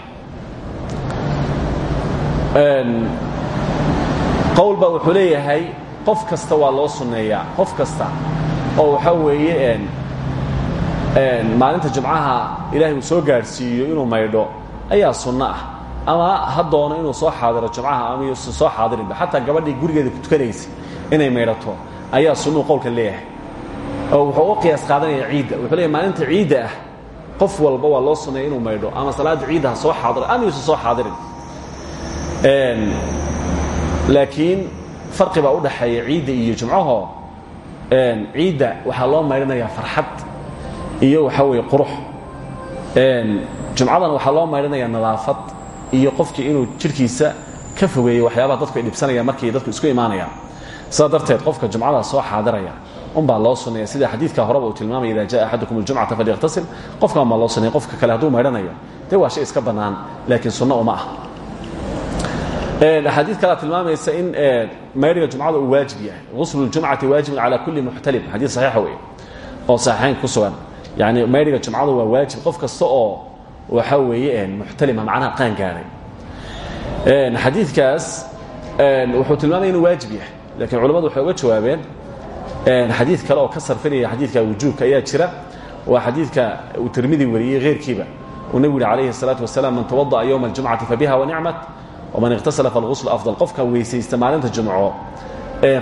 qowl ba wuxuu leeyahay qof kasta waa loo sunneeyaa qof kasta oo waxaa weeye maalinta jumcaha ilaahay uu soo gaadhsiiyo inuu maydho ayaa sunno ah. Ama ha doono inuu soo xaadiro jumcaha ama yuusan soo xaadirinba xataa gabadhii gurigeeda ku tukanaysa inay maydhato ayaa sunnuu qowlka leeyahay. Oo wuxuu u qiyaas qaadanaya ciidda. Wuxuu leeyahy maalinta ciidda ah qof walba waa loo sunneeya inuu maydho ama salaadda ciidda ha soo xaadiro ama yuusan soo xaadirin. Laakiin farqi baa u dhaxeeya ciidda iyo jumcahoo ciidda waxaa loo maydhanayaa farxad iyo waxaa weeye qurux. Jumcadan waxaa loo maydhanayaa nadaafad iyo qofkii inuu jidhkiisa ka fogeeyo waxyaabaha dadku ay dhibsanayaan dadku isku imaanayaan. Sidaa qofka jumcada soo xaadiraya unbaa loo sunnaya sida xadiidka horeba uu tilmaamaya ida jaءa axadukum اljumcata falyaktasil qofkan baa loo sunnaya qofka kale hadduu maydhanayo dee waa shay iska bannaan laakiin sunno uma ah axaadiid kalea tilmaamaysa in maydhiga jumcada uu waajib yahay guslu اljumcati waajibun calى kuli muxtalim xadiid saxiixa wey oo saxiixaynka ku sugan yani maydhiga jumcadu waa waajib qof kasta oo waxaa weeye muxtalima macnaha qaan gaadhay xadiidkaas wuxuu tilmaamaya inuu waajib yahay lakiin culamadu waxay uga jawaabeen xadiid kale oo ka sarfinaya xadiidka wujuubka ayaa jira waa xadiidka uu tirmidi wariyey heyrkiiba uu nebigu yihi calayhi الsalaaةu wasalaam man tawadaأa ywma اljumcati fabiha wanicmat waman iqtasala falgusl afdal qofka weysaysta maalinta jumco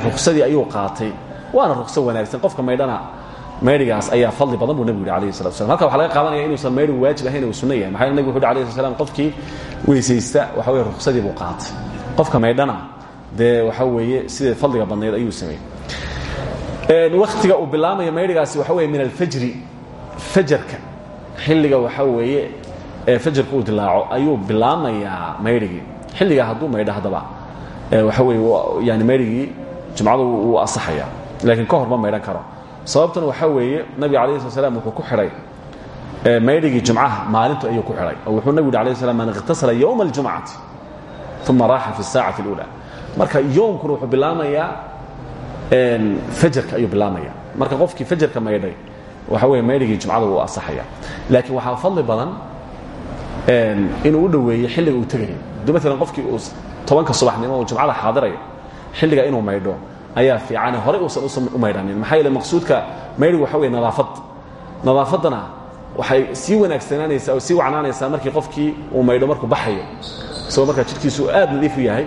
ruksadii ayuu qaatay waana rukso wanaagsan qofka maydhana maydhigaas ayaa fadli badan buu nebigu yidhi alayhi salatu waslam halka waxa laga qaadanaya inuusan maydhigu waajib ahayn uu sunno yahay maxaa nebigu wuxu uhi alayhi slam qofkii weysaysta waxa weye ruksadii buu qaatay qofka maydhana dee waxa weeye sidee fadliga badnayd ayuu sameeyey wakhtiga uu bilaamayo maydhigaasi waxa weye min alfajri fajarka xilliga waxa weeye ee fajarka uu dilaaco ayuu bilaamayaa maydhigii xilligaa hadduu maydha haddaba waxa weye yani maydhigii jumcadu wuu asaxaya laakiin ka ma maydhan karo. Sababtan waxaa weeye nabiga alayh sla wuxuu ku xidhay maydhigii jumcaha maalintu ayuu ku xidhay oo wuxuu nabigu yidhi alayh slam man iqhtasala yowma aljumcati uma raaxa fi saacati اluula marka yoomkuna wuxuu bilaamayaa fajarka ayuu bilaamaya. Marka qofkii fajarka maydhay waxa weye maydhigii jumcada wuu asaxaya. Laakiin waxaa fadli badan inuu u dhoweeyo xilliga uu tegayo hadduu maalan qofkii uu tobanka subaxnimo uu jumcada xaadirayo xilliga inuu maydho ayaa fiicane horey uusan usan u maydhanin maxaa yeele maqsuudka maydhigu waxa weye nadaafad. Nadaafaddana waxay sii wanaagsanaanaysaa oo sii wacnaanaysaa markii qofkii uu maydho markuu baxayo. Isagoo markaa jidhkiisu aad nadiif u yahay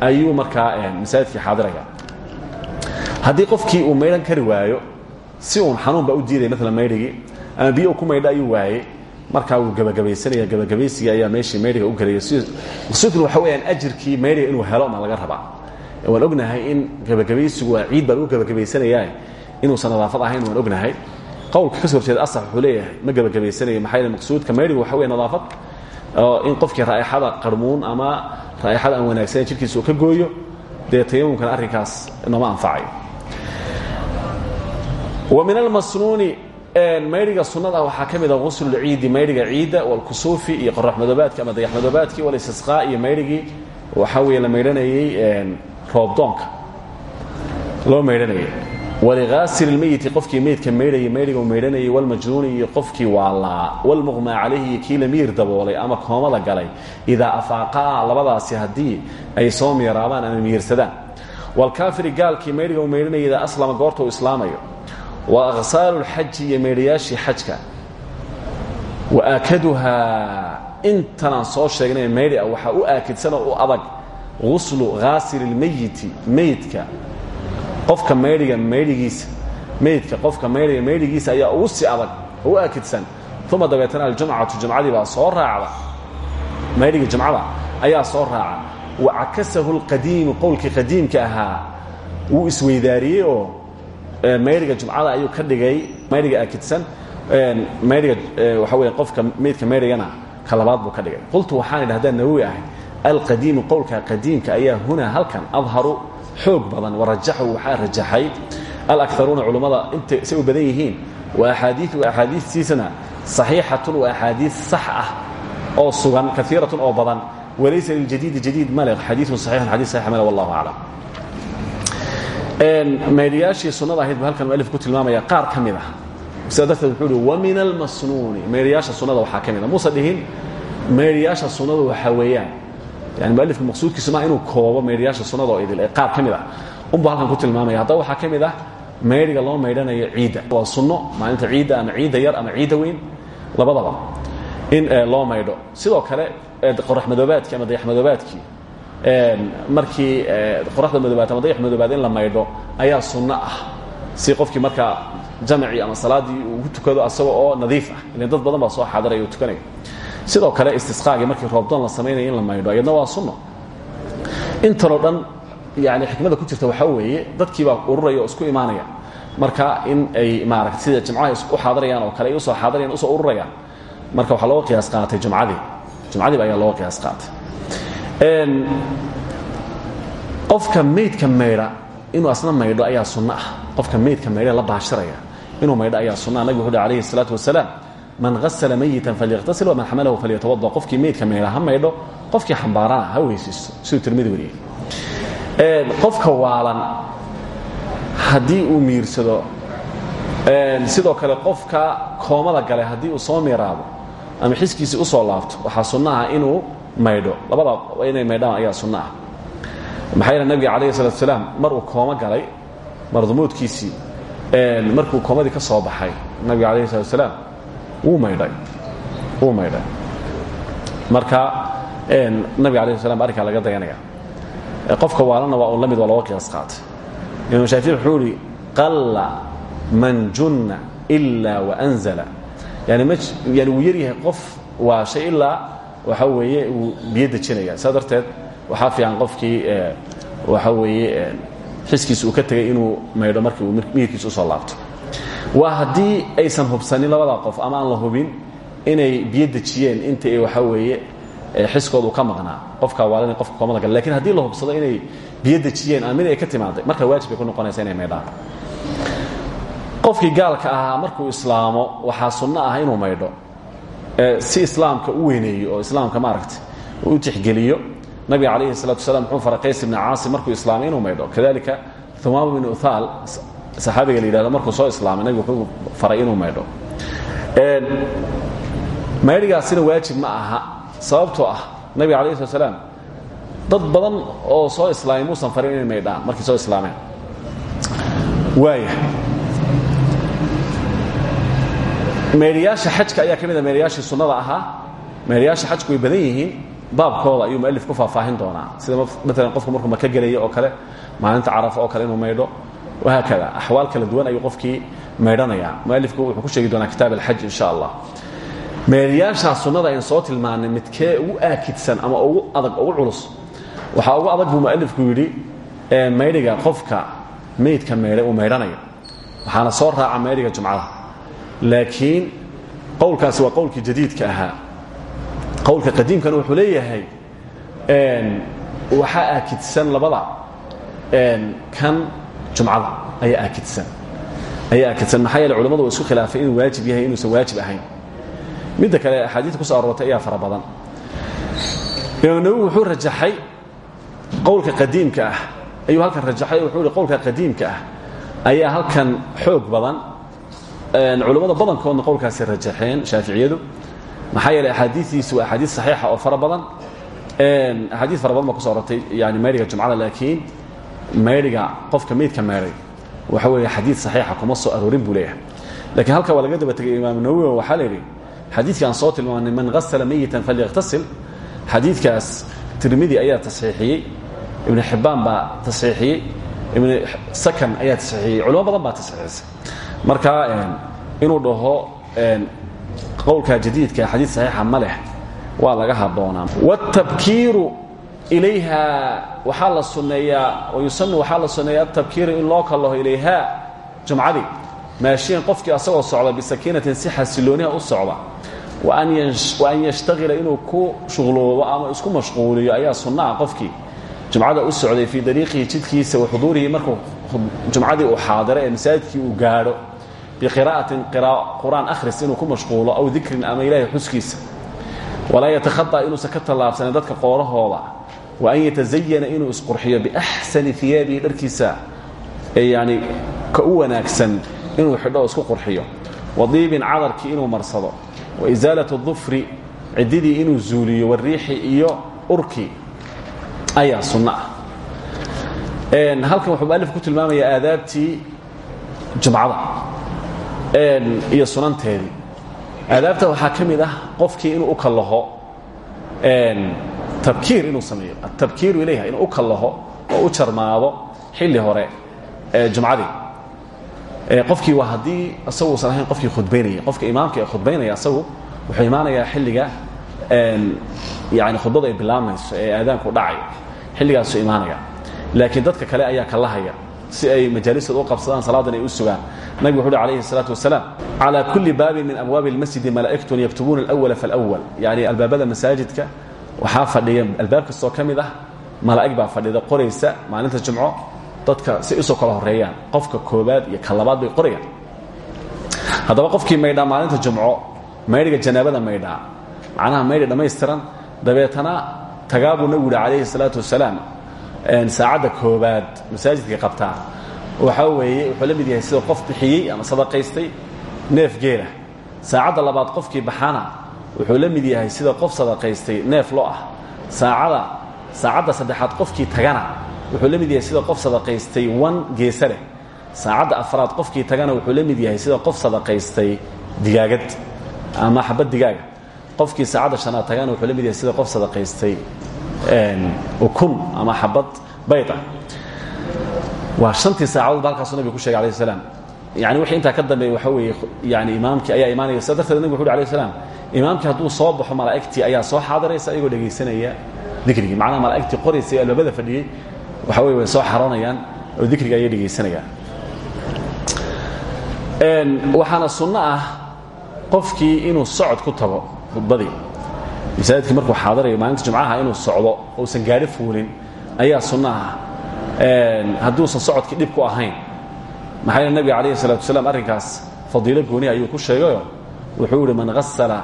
ayuu markaa masaajidkii xaadiraya haddii qofkii uu maydhan kari waayo si uun xanuun baa u diidaya maalan maydhigii ama biyo uu ku maydho ayuu waayey markaa wuu gebagabaysanaya gebagabaysigii ayaa meeshii maydhiga u gelaya maqsuudkuna waxa weyaan ajirkii maydhiga inuu helo ma laga rabaa. Waan ognahay in gebagabaysigu waa ciid baa lagu gebagabaysanayaa inuusan nadaafad ahayn waan ognahay. Qowlka ka soo horjeeda asax wuxuu leeyahay ma gebagabaysanayo maxaa yeele maqsuudka maydhigu waxa weya nadaafad? In qofkii raa'ixada qarmuun ama raa'ixada aan wanaagsanen jidhkiisa uu ka gooyo dee tayamumkana arrinkaas nooma anfacayo. Wa min almasnuuni maydhiga sunnada waxaa ka mida guslulciidi maydhiga ciidda walkusuufi iyo qoraxmadoobaadki ama dayaxmadoobaadki walistisqaa iyo maydhigii waxaa weeye la maydhanayey roobdoonka loo maydhanayay waligaasir اlmeyiti qofkii meydka maydhayay maydhiga u maydhanayay walmajnuuni iyo qofkii waalaa walmuqmaa calayhi iyo kii la miir daboolay ama koomada galay. Idaa afaaqaa labadaasi haddii ay soo miiraabaan ama miirsadaan. Walkaafiri gaalkii maydhiga u maydhanayay idaa aslama goorta islaamayo wa aqsaalu اlxaji iyo maydhayaashii xajka wa aakaduhaa intanaan soo sheegnay maydhi ah waxaa u aakidsan oo u adag guslu haasir اlmeyiti meydka. Qofka maydhiga maydhigiisa meydka qofka maydhaya maydhigiisa ayaa ugu si adag ugu akidsan uma dabeetana aljumcatu jumcadii baa soo raacda. Maydhigii jumcada ayaa soo raaca. Wacakasahu lqadiimu qowlkii qadiimka ahaa wuu isweydaariyey oo maydhiga jumcada ayuu ka dhigay maydhiga akidsan. Maydhiga waxa weya qofka meydka maydhigana ka labaad buu ka dhigay. Qultu waxaan idhi haddaan nawowi ahay alqadiimu qowlka qadiimka ayaa hunaa halkan adharu xoog badan warajaxu waxaa rajaxay. Alakaruuna culummada intay say u badan yihiin wa axaadiiu axaadiistiisana saxiixatun waa axaadii sax ah oo sugan kaiiratun oo badan. Walaysa liljadiidi jadiid male xadiiun saxiixun xadii saxiix male wallahu aclam maydhayaashii sunnada ahayd buu halkan mualif ku tilmaamaya qaar ka mid ah. Sidaa darteed wuxuu uhi wa min almasnuuni. Maydhayaasha sunnada waxaa ka mid a muusa dhihin maydhayaasha sunnadu waxaa weeyaan. Yani mualifka maqsuudkiisu maa inuu koobo maydhayaasha sunnada oo idil ee qaar ka mid ah. Unbuu halkan ku tilmaamaya. Haddaba waxaa ka mid ah maydhiga loo maydhanayo ciidda waa sunno maalinta ciidda ama ciidda yar ama ciidda weyn labadaba in loo maydho sidoo kale qorax madoobaadkii ama dayax madoobaadkii markii qoraxda madoobaad ama dayax madoobaad in la maydho ayaa sunno ah. Si qofkii markaa jamcii ama salaaddii uu ku tukado asaga oo nadiif ah ilan dad badan baa soo xaadiraya oo tukanaya sidoo kale istisqaagii markii roobdoon la samaynaya in la maydho iyadna waa sunno intanoo dhan yani xikmada ku jirta waxaa weeye dadkii baa ururaya oo isku imaanaya. Marka in ay maarata sida jimcaha u xaadirayaan oo kale ay u soo xaadirayaan u soo ururayaan. Marka waxaa looga qiyaas qaatay jumcadii jumcadiiba ayaa looga qiyaas qaatay qofka meydka maydha inuu asna maydho ayaa sunno ah. Qofka meydka maydha la baashiraya. Inuu maydho ayaa sunnaha nabig wuxu uhi alayhi الsalaatu wasalaam man hasla mayitan falyaqtasil waman xamalahu falyatawada qofkii meydka maydha ha maydho qofkii xambaarana ha weysiisto siduu tirmidi wariyey. Qofka waalan haddii uu miirsado sidoo kale qofka koomada gale haddii uu soo miiraado ama xiskiisii u soo laabto waxaa sunnaha inuu maydho labada inay maydhaan ayaa sunno ah. Maxaa nabiga calayhi salatu salaam mar uu koomo galay mardumuudkiisii markuu koomadii ka soo baxay nabiga salatu salaam wuu maydhay. Wuu maydhay. Marka nabiga alayh slam arrinkaa laga dayanaya qofka waalana waa un la mid qaatay. Imaam shaafici wuxuu qalla man junna ila waanzala yani yani wuu yaryahay qof waashay ilaa waxa weeye wuu biyo dejinaya saa darteed waxaa fiican qofkii waxa weeye xiskiisa uu ka tegay inuu maydho markii uu miyirkiisa u soo laabto. Waa haddii aysan hubsanin labada qof ama aan la hubin inay biyo dejiyeen inta ay waxa weeye xiskoodu ka maqnaa. Qofka waalin qofka koomada gale laakiin haddii la hubsado inay biyo dejiyeen ama mid ay ka timaaday marka waajib bay ku noqonaysa inay maydhaan. Qofkii gaalka ahaa markuu islaamo waxaa sunno ah inuu maydho si islaamka u weyneeyo oo islaamka maaragta u tixgeliyo nabiga calayhi salatu wasalaam muxuu faray qays ibni caasim markuu islaamay inuu maydho. Kadalika humaam ibn uthal saxaabiga la yidhahdo markuu soo islaamay nabigu wuxuu faray inuu maydho. Maydhigaasina waajib ma aha sababtoo ah nabiga alayh slat slaam dad badan oo soo islaamay muusan farin inay maydhaan markay soo islaameen. Waaya meydhayaasha xajka ayaa ka mid a meydhayaashii sunnada ahaa. Meydhayaasha xajku way badan yihiin. Baabkooda ayuu mualif ku faahfaahin doonaa. Sida maalan qofku markuu maka gelaya oo kale maalinta carafa oo kale inuu maydho wahaakada axwaal kala duwan ayuu qofkii maydhanayaa mualifku wuxuu ku sheegi doonaa kitaab alxaj insha allah. Meedhayaashaa sunnada ayn soo tilmaanay midkee ugu aakidsan ama ugu adag ugu culus. Waxaa ugu adag buu mualifku yidhi maydhiga qofka meydka meydhay uu maydhanayo waxaana soo raaca maydhiga jumcada laakiin qowlkaasi waa qowlkii jadiidka ahaa. Qowlka qadiimkana wuxuu leeyahay waxaa aakidsan labada kan jumcada ayaa aakidsan. Ayaa aakidsan maxaa yeele culamadu waa isku khilaafay inuu waajib yahay inuusan waajib ahayn. Midda kale axaadiita ku soo aroortay ayaa fara badan. Imaam nawowi wuxuu rajaxay qowlka qadiimka ah. Ayuu halkan rajaxay wuxuu ihi qowlka qadiimka ah ayaa halkan xoog badan culammada badankoodna qowlkaasi rajaxeen shaaficiyadu maxaa yeeley axaadiidiisu waa axaadiis saxiixa oo fara badan. Axaadiis fara badan baa kuso arortay yani maydhiga jumcada laakiin maydhiga qofka meydka meydhay waxa weeye xadiid saxiixa kuma soo aroorin buu leeyahay. Lakiin halka waa laga daba tegay imaam nawowi oo waxaa la yidhi xadiidka aan soo tilmaanay man hasla mayitan falyaktasil xadiidkaas tirmidi ayaa tasxiixiyey ibnu xibbaan baa tasxiixiyey ibn sakan ayaa tasxiixiyey culimo badan baa tasxiixisay marka inuu dhaho qowlka jadiidka xadiid saxiixa ma leh waa laga haboonaa wاtabkiiru ilayha waxaa la sunneeyaa wayusanu waxaa la sunneeya atabkiiru in loo kallaho ilayha jumcadii. Maashiyan qofkii asagoo socda bisakiinatin si xasilooniha u socda. Wa an yashtagila inuu ku shuqloobo ama isku mashquuliyo ayaa sunnaha qofkii. Jumcada u socday fii dariiqihi jidkiisa wa xuduurihi markuu jumcadii uu xaadiro ee masaajidkii uu gaadho biqira'atin qur'aan akhris inuu ku mashquulo aw dikrin ama ilaahay xuskiisa walaa yatakhaطa inuusan ka tallaabsanin dadka qoolahooda wa an yatasayana inuu isqurxiyo biaxsani iyaabihi dharkiisa ee yani ka wanaagsan inuu xidho isku qurxiyo wadiibin cadarkii inuu marsado wa isaalat dufri ciddidii inuu zuuliyo wariixi iyo urkii ayaa sunno ah halkan wuxuu mualif ku tilmaamayaa aadaabtii jumcada iyo sunanteedii aadaabta waxaa ka mid ah qofkii inuu u kallaho. Tabkiir inuu sameeyo. Atabkiiru ilayha inuu u kallaho oo u jarmaado xilli hore jumcadii. Qofkii waa haddii isagu usan ahayn qofkii khudbaynaya. Qofka imaamka ee khudbaynaya asagu wuxuu imaanayaa xilliga yani khudbadu ay bilaabmayso ee aadaanku dhacayo xilligaasuu imaanaya laakiin dadka kale ayaa kalahaya si ay majaalistooda u qabsadaan salaadan ay u sugaan nabig wuxu uhi alayhi الsalaatu wasalaam calى kuli baabin min abwaabi اlmasjidi malaa'igtun yaktubuuna alأwala faاlأwal yani albaabada masaajidka waxaa fadhiya albaab kastoo ka mid ah malaa'ig baa fadhida qoraysa maalinta jumco dadka si usoo kala horeeyaan qofka koobaad iyo ka labaad bay qorayaan haddaba qofkii maydhaa maalinta jumco maydhiga janaabada maydhaa macnaha maydhi dhammaystiran dabeetana tagaa buu nabigu yihi calayhi الsalaatu wasalaam saacadda koobaad masaajidka qabtaa waxaa weeye wuxuu la mid yahay sida qof bixiyey ama sadaqaystay neef geela. Saacadda labaad qofkii baxana wuxuu la mid yahay sida qof sadaqaystay neef lo ah. Saacada saacadda saddexaad qofkii tagana wuxuu la mid yahay sida qof sadaqaystay wan geesa leh afraad qofkii tagana wuxuu la mid yahay sida qof sadaqaystay digaagad ama xabad digaaga. Qofkii saacadda shanaad tagana wuxuu la mid yahay sida qof sadaqaystay ukun ama xabad bayda. Waa shantii saacadood ba halkaasuu nabiga ku shegay alayh salaam. Yani wixii intaa ka dambeeya waxa weeye yani imaamkii ayaa imaanaya sida darteed nabig wuxu uhi alayh salaam imaamkii hadduu soo baxo malaa'igtii ayaa soo xaadiraysa ayagoo dhegaysanaya dikrigii. Macnaha malaa'igtii qoraysa ee albaabada fadhiyey waxa weye way soo xaroonayaan oo dikriga ayay dhegaysanayaan waxaana sunno ah qofkii inuu socod ku tago khudbadii masaajidkii markuu xaadirayo maalinta jumcaha inuu socdo uusan gaadhi fuulin ayaa sunno ah hadduusan socodkii dhib ku ahayn maxaa yeele nabiga calayhi salatu wasalaam arrinkaas fadiilo gooni ayuu ku sheegayo. Wuxuu yihi man hasala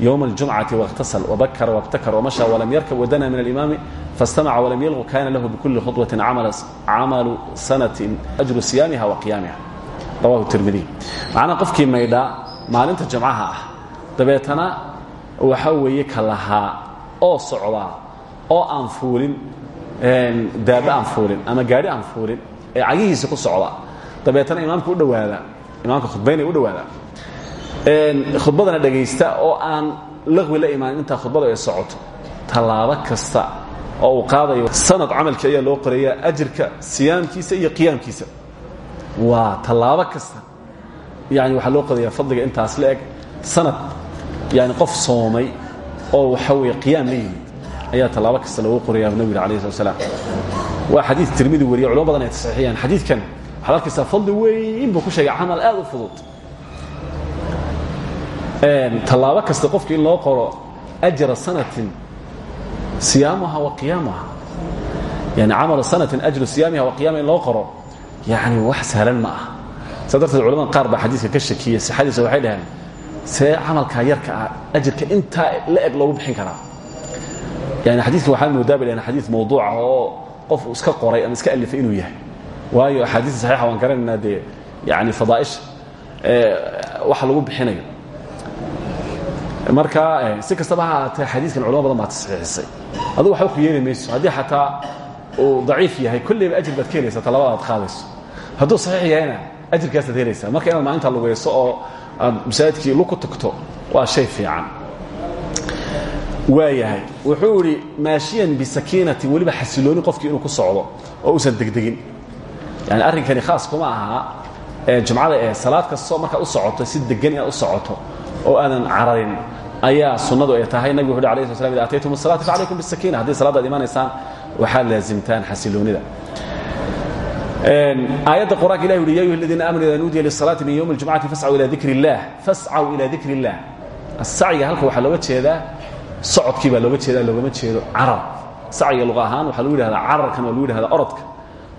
yowma aljumcati waاkhtasal wabakara wabtakar wamasha walam yarkab wadana min alimaami faاstamaca walam yalqu kana lahu bikuli khudwatin camalu sanatin ajru siyaamiha wa qiyaamiha. Rawahu tirmidiy macnaa qofkii maydhaa maalinta jumcaha ah dabeetana waxaa weeye ka lahaa oo socdaa oo aan fuulin daaba aan fuulin ama gaadhi aan fuulin ee cagihiisa ku socda. Dabeetana imaamka u dhawaada imaamka khudbaynaya u dhawaada. Khudbadana dhegaysta oo aan laqwi la imaanin intaa khudbada ay socoto. Tallaabo kasta oo uu qaadayo sanad camalkii ayaa loo qorayaa ajirka siyaamkiisa iyo qiyaamkiisa. Waa tallaabo kasta. Yani waxaa loo qodayaa fadliga intaas la eg. Sanad yani qof soomay oo waxa weeye qiyaam la yimid ayaa tallaabo kasta loogu qoraya nabig yiri alayh slat slam waa xadiid tirmidi wariye culamo badan ay taxiixiyaan xadiidkan. Waxaad arkaysaa fadli weyn buu ku sheegay camal aad u fudud. Tallaabo kasta qofki in loo qoro ajra sanatin siyaamuha wa qiyaamuha yani camalu sanatin ajru siyaamiha wa qiyama in loo qoro yani wax sahlan ma ah saa darteed culamada qaar baa xadiidka ka shakiya sixadiisa waxay dhaheen see camalkaa yarka ah ajirka intaa la eg loogu bixin karaa. Yani xadiidka waxaa moodaa bay dhaheen xadiid mawduuca oo qof uu iska qoray ama iska alifay inuu yahay. Waayo axaadiista saxiixa waan garanaynaa dee yani fadaaisha waxa lagu bixinayo. Marka si kastaba ha ahaatee xadiidkan culamo badan baa tasxiixisay. Adugu waxba ku yeeli mayso haddii xataa uu daciif yahay kolleyba ajir baad ka helaysaa talabada aad qaadayso. Hadduu saxiix yahayna ajirkaasaad helaysaa. Marka inaad maalinta lugayso oo aad masaajidka ilu ku tagto waa shay fiican. Waayahay wuxuu idhi maashiyan bisakiinatin weliba xasilooni qofkii inuu ku socdo oo uusan degdegin. Yani arrinkani khaas kuma ahaa jumcada ee salaad kastoo markaad u socoto si degan inaad u socoto oo aadan cararin. Ayaa sunnadu ay tahay nabig wuxu uhi alay sl slam ida ataytum asalata facalaykum bisakiina. Hadday salaaddaad imanaysaan waxaad laasimtaan xasiloonida aayadda qur'aanka ilah uhi ya ayuha aladiina amanu ida nuudiya lisalaati min yowmi ljumcati fascau ila dikri illah fascaw ilaa dikri illah sacyiga halka waxaa looga jeedaa socodkii baa looga jeeda loogama jeedo carar. Sacyiga luqa ahaan waxaa lagu yidhahdaa cararkan waa lagu yidhahdaa orodka.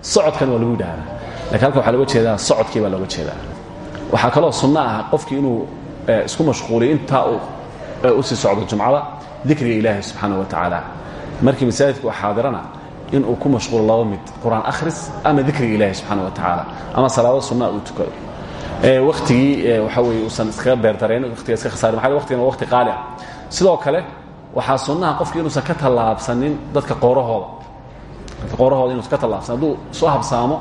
Socodkan waa lagu yidhahdaa. Lakin halka waxaa looga jeedaa socodkii baa looga jeedaa. Waxaa kaloo sunno ah qofkii inuu eh, isku mashquuliyo intaa eh, u sii socdo jumcada dikriga ilaahi subxaana wa tacaala markii masaajidka wax xaadirana inuu ku mashquulo laba mid qur'aan akhris ama dikriga ilaahi subxaana wa tacaala ama salaado sunnaa uu tukado wakhtigii waxa weye uusan iskaga beerdareen watiga iska khasaarin maa waqtigan? Waa waqti qaali ah. Sidoo kale waxaa sunnaha qofki inuusan ka tallaabsanin dadka qoorahooda. Dadka qoorahooda inuusan ka tallaabsan hadduu soo habsaamo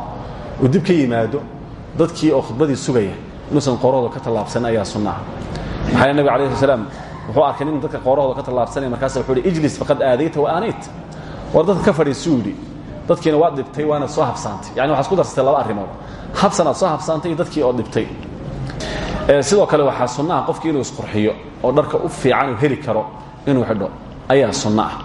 uu dib ka yimaado dadkii oo khudbadii sugaya inuusan qoorahooda ka tallaabsanin ayaa sunnaha. Maxaa nabig alay sl slam wuxuu arkay nin dadka qoorahooda ka tallaabsanaya markaasa wuxuu hi ijlis faqad aadayta wa aanayt war dadka ka fadhiisuu yidhi dadkiina waad dhibtay waana soo habsaantay. Yani waxaa isku darsatay laba arrimood. Habsan aad soo habsaantay iyo dadkii oo dhibtay. Sidoo kale waxaa sunna ah qofkii inuu isqurxiyo oo dharka u fiican uu heli karo inuu xidho ayaa sunno ah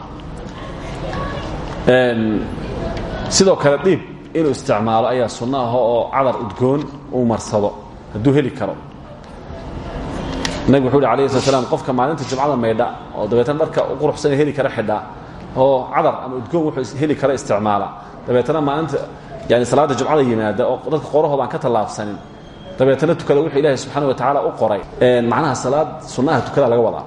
sidoo kale dhiib inuu isticmaalo ayaa sunno ah oo cadar udgoon uu marsado hadduu heli karo. Nabig wuxuu hi alayh slat slam qofka maalinta jumcada maydha oo dabeetana dharka u quruxsan heli kara xidhaa oo cadar ama udgoon wuxuu heli kara isticmaala. Dabeetana maalinta yani salaada jumcada yimaada oo dadka qorahooda aan ka tallaabsanin dabeetana tukada wuxuu ilaahay subxaana wa tacaala u qoray. Macnaha salaad sunnaha tukada laga wadaa.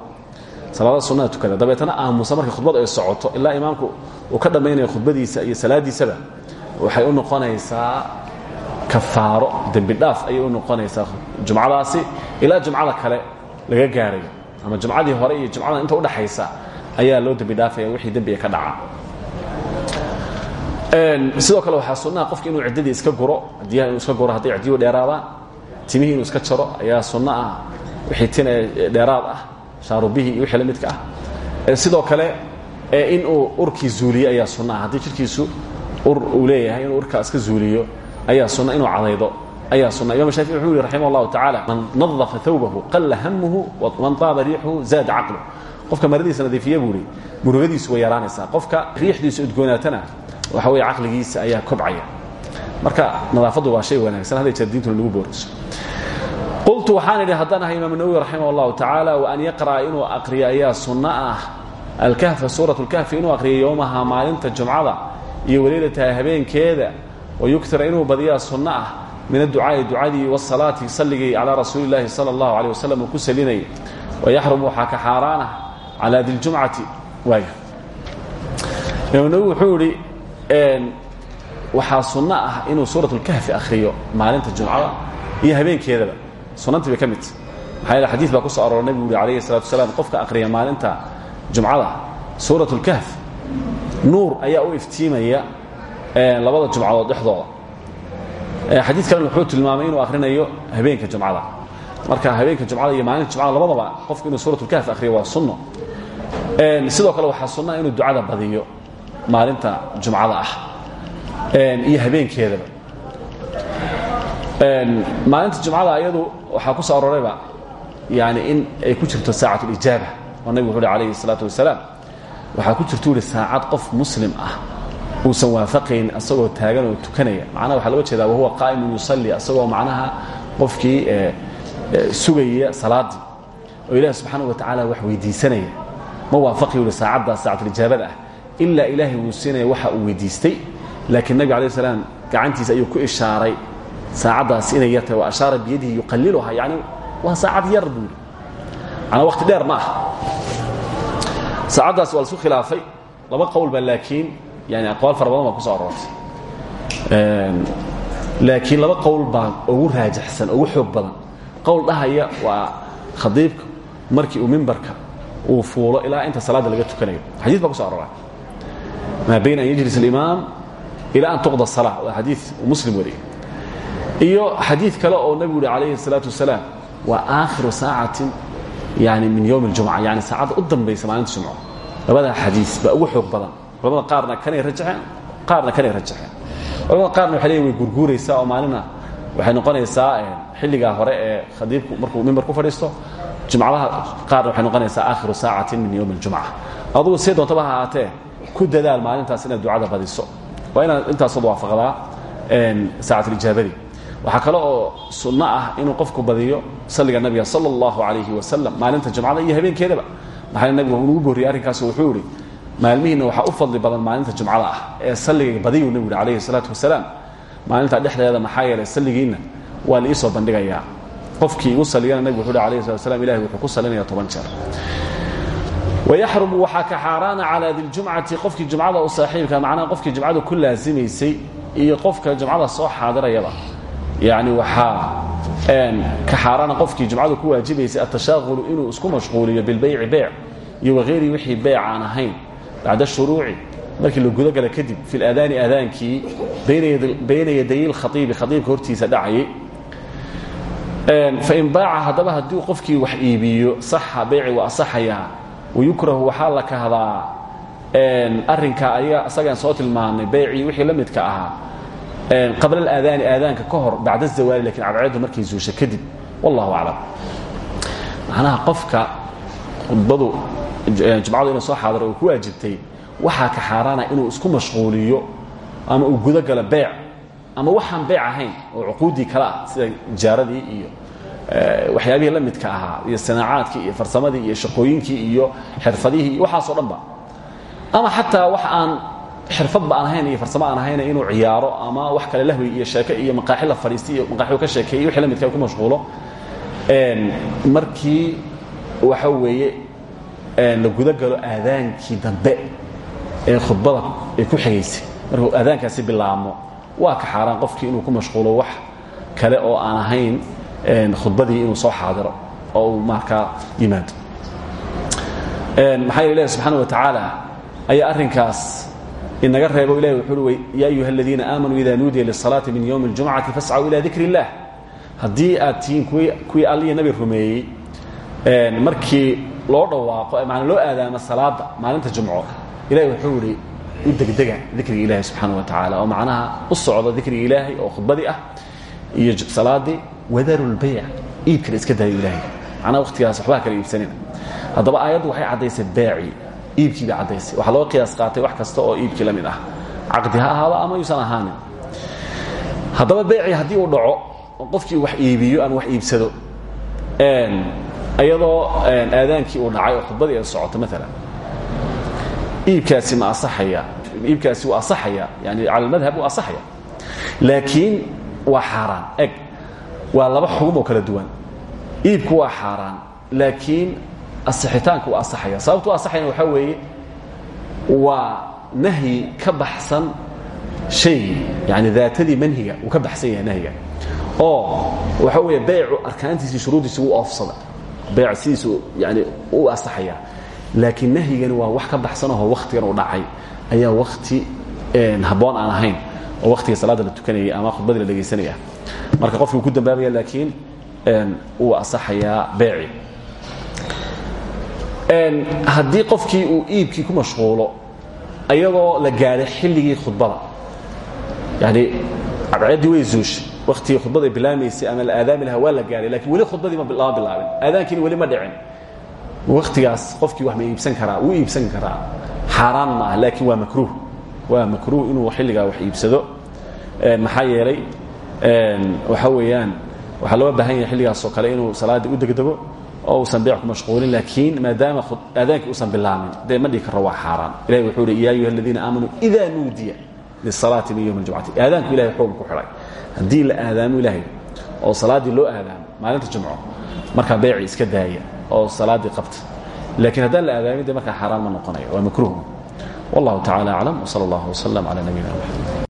Salaada sunnaha tukada. Dabeetana aamusa markay khudbad ay socoto ilaa imaamku uu ka dhammaynayo khudbadiisa iyo salaadiisaba waxay u noqonaysaa kafaaro dembi dhaaf ayay u noqonaysaa jumcadaasi. Ilaa jumcada kale laga gaarayo ama jumcadii hore iyo jumcada inta udhaxaysa ayaa loo dembi dhaafaya wixii dembiga ka dhaca. Sidoo kale waxaa sunnaha qofki inuu ciddadii iska guro cidiyaha inuu iska guro hadday ciddiyuhu dheeraadaan timihii inuu iska jaro ayaa sunno ah. Wixii tin dheeraad ah shaarubihii iyo wixii la midka ah. Sidoo kale inuu urkii zuuliyo ayaa sunna ah. Haddii jirkiisu ur uu leeyahay inuu urkaa iska zuuliyo ayaa sunna inuu cadaydo ayaa sunna imam shaafici wuxuu yihi raximah allahu tacaala man nadafa thawbahu qalla hamuhu waman taaba riixuhu zaada caqlu qofka maradiisa nadiifiya buu ihi murugadiisu way yaraanaysaa. Qofka riixdiisa udgoonaatana waxa weye caqligiisa ayaa kobcaya. Marka nadaafaddu waa shay wanaagsan hadday jeer nagu booriso. Qultu waxaan idhi haddaan imaam nawowi raximah allahu tacaala wa an yaqra'a inuu aqriyo ayaa sunno ah. Alkahfa suurat lkahfi inuu aqriyo yowmaha maalinta jumcada iyo waliilataha habeenkeeda wayuktira inuu badiyaa sunno ah. Min adducaa'i ducadii wasalaati salligii calaa rasuuli illaahi sala allahu aleh wasalam uu ku salinayay. Wayaxrumu waxaa ka xaaraan calaa diljumcati waaya imaam nawowi wuxuu idhi waxaa sunno ah inuu suurat اlkahfi akhriyo maalinta jumcada iyo habeenkeedaba sunantii bay ka midta maxaa yeele xadiid baa ku soo aroora nebigu uhi alayhi الsalatu wasalaam qofka akhriya maalinta jumcada suurat اlkahf nuur ayaa u iftiimaya labada jumcadood dhexdooda xadiid kalena wuxuu tilmaamay inuu akhrinayo habeenka jumcada marka habeenka jumcada iyo maalinta jumcada labadaba qofku inuu suurat اlkahf akhriyo waa sunno sidoo kale waxaa sunna inuu ducada badiyo maalinta jumcada ah iyo habeenkeedaba maalinta jumcada ayadu waxaa ku soo arorayba yani in ay ku jirto saacat اlijaaba oo nabigu wuxu uhi alayhi الsalaatu wasalaam waxaa ku jirto uhi saacad qof muslim ah uusan waafaqayn asagoo taagan oo tukanaya macnaha waxaa loga jeeda wahuwa qaa'imun yusalli asagoo macnaha qofkii sugaya salaaddii oo ilahi subxaanaه wa tacaala wax weydiisanaya ma waafaqi uhi saacaddaas saacatulijaabada ah. Ilaa ilaahay wuu siinaya waxa uu weydiistay laakiin nabig alay salaam gacantiisa ayuu ku ishaaray saacaddaas inay yartahay wa ashaara biyadihi yuqaliluha yani waa saacad yar buu yidhi. Manaa waqti dheer ma aha. Saacaddaas waa la isku khilaafay laba qowlba laakiin yani aqwaal fara badan baa ku soo aroortay. Laakiin laba qowl baa ugu raajaxsan ugu xoog badan. Qowl dhahaya waa khadiibka markii uu mimbarka uu fuulo ilaa inta salaadda laga tukanayo xadiis baa ku so arora maa bayna an yajlis اlimaam ila an tuqda الsalaa waa xadii muslim wariyey iyo xadiid kale oo nebigu uhi calayhi الsalaatu wasalaam waa aakhiru saacatin yani min ywm اljumca yani saacadda u dambaysa maalinta jumco labadaa xadiis baa ugu xoog badan culamada qaarna kanay rajaxeen qaarna kanay rajaxeen culamada qaarna waxay leeyihin way gurguuraysaa oo maalina waxay noqonaysaa xilligaa hore ee khadiibku markuu mimbar ku fadhiisto jimcadaha qaarna waxay noqonaysaa aakhiru saacatin min yowmi اljumca adugu si doontaba ha ahaatee ku dadaal maalintaas inaad ducada badiso. Waa inaad intaasod waafaqdaa saacatiijaabadii waxaa kale oo sunno ah inuu qofku badiyo salliga nabiga sal اllahu alayhi wasalam maalinta jimcada iyo habeenkeedaba. Maxaana nabigu nugu booriyey arrinkaas wuxuu yidhi maalmihiinna waxaa u fadli badan maalinta jimcada ah ee salliga badiyuu nabigu yidhi alayhi salaatu wasalaam. Maalintaa dhexdeeda maxaa yeelay salligiinna waa la iisoo bandhigayaa qofkii igu salligana nebigu wuxu uhi alayhi salatu waslam ilahi wuxuu ku sallinaya toban jeer. Wayaxrumu waxaa ka xaaraana calaa diljumcati qofkii jumcada u saaxiibka macnaha qofkii jumcada ku laasimaysay iyo qofka jumcada soo xaadirayaba. Yani waxaa ka xaaraana qofkii jumcadu ku waajibaysay atashaaqulu inuu isku mashquuliyo bilbayci beyc iyo wahayrii wixii beyc aan ahayn bacda shuruuci. Markii la gudogala kadib fi laadaani aadaankii bayna yaday lkhaiibi khaiibka hortiisa dhacayay fain baaca haddaba haddii qofkii wax iibiyo saxa beyci waa asaxayaa wayukrahu waxaa la kahdaa. Arinka ayaga isagaan soo tilmaanay beycii wixii la midka ahaa. Qabla alaadaani aadaanka ka hor bacda zawaali laakiin cadceeddu markay zuusha kadib wallahu aclam. Macnaha qofka khudbadu jumcadu inuu soo xaadiro oo ku waajibtay waxaa ka xaaraana inuu isku mashquuliyo ama uu gudo galo beec ama waxaan beec ahayn oo cuquuddii kale ah sida ijaaradii iyo waxyaabihii la midka ahaa iyo sanaacaadkii iyo farsamadii iyo shaqooyinkii iyo xirfadihii iyo waxaasoo dhanba ama xataa wax aan xirfadba aan ahayn iyo farsamo aan ahayn inuu ciyaaro ama wax kale lahwi iyo sheeke iyo maqaaxi la fadhiistay iyo maqaaxi ka sheekeeyey wixii la midka ku mashquulo. Markii waxa weeye la guda galo aadaankii dambe ee khudbada ay ku xigaysay markuu aadaankaasi bilaabmo waa ka xaaraan qofkii inuu ku mashquulo wax kale oo aan ahayn khudbadii inuu soo xaadiro oo uu markaa yimaado. Maxaa yeel ilahi subxaana wa tacaala ayaa arrinkaas inaga reebo. Ilahi wuxuu ui ya ayuha aladiina aamanuu ida nuudiya lisalaati min ywmi اljumcati fascuu ila dikr اllah haddii aad tihiin kuwii alliya nabi rumeeyey markii loo dhawaaqo maana loo aadaamo salaada maalinta jumco ilahi wuxuu ihi u degdega dikriga ilahi subxaana wa tacaala oo macnaha u socda dikriga ilaahay oo khudbadii ah iyo salaadii wadaru lbayc iibkana iska daayo ilaahay. Macnaha waqtigaas waxbaa kala iibsanina. Haddaba aayaddu waxay caddaysay beecii iibkii bay caddaysay. Waxaa loo qiyaas qaatay wax kasta oo iibkii la mid ah. Caqdi ha ahaado ama yuusan ahaanin. Haddaba beecii haddii uu dhaco oo qofkii wax iibiyo ama wax iibsado iyadoo aadaankii uu dhacay oo khudbadii ay socoto maalan iibkaasi ma asaxaya iibkaasi wuu asaxaya yani cala almadhab wuu asaxaya laakiin waa xaaraan eg waa laba xugum oo kala duwan. Iibku waa xaaraan laakiin asixitaanka waa asaxaya sababtu u asaxayna waxaa weeye waa nahyi ka baxsan shaygii yani daatadii manhiga uu ka baxsan yahay nahyiga. Oo waxa weeye beycu arkaantiisii shuruuddiisi wuu oofsaday beyc sidiisu yani u asaxaya laakiin nahyigani waa wax ka baxsanahoo wakhtigan uu dhacay. Ayaa wakhti habboon aan ahayn oo wakhtiga salaadda la tukanayay ama khudbadii la dhegaysanaya marka qofkii ku dambaabaya laakiin wuu asaxayaa beeci. Haddii qofkii uu iibkii ku mashquulo ayadoo la gaadhay xilligii khudbada yani cadceeddii way zuushay. Wakhtigii khudbada ay bilaamaysay ama aadaami lahaa waa la gaadhay lakiin weli khudbadii lama bilaabin. Aadaankiina weli ma dhicin wakhtigaas qofkii wax ma iibsan karaa wuu iibsan karaa. Xaaraan maaha laakiin waa makruuh. Waa makruuh inuu xilligaa wax iibsado. Maxaa yeelay waxa weeyaan waxaa looga baahan yahay xilligaasoo kale inuu salaaddii u degdego oo uusan beec ku mashquulin laakiin maadaama aadaankii uusan bilaamin dee ma dhihi karo waa xaaraan. Ilahi wuxuu uhi ya ayuha aladiina aamanuu ida nuudiya lisalaati min yowmi اljumcati aadaanku ilahay xoogn ku xidhay. Haddii la aadaamo ilaahay oo salaaddii loo aadaamo maalinta jumco markaa beecii iska daaya oo salaaddii qabta. Laakiin haddaan la aadaamin de markaa ma noqonayo waa makruuh. Wallahu tacala aclam wsala allah wslm cala nabiyina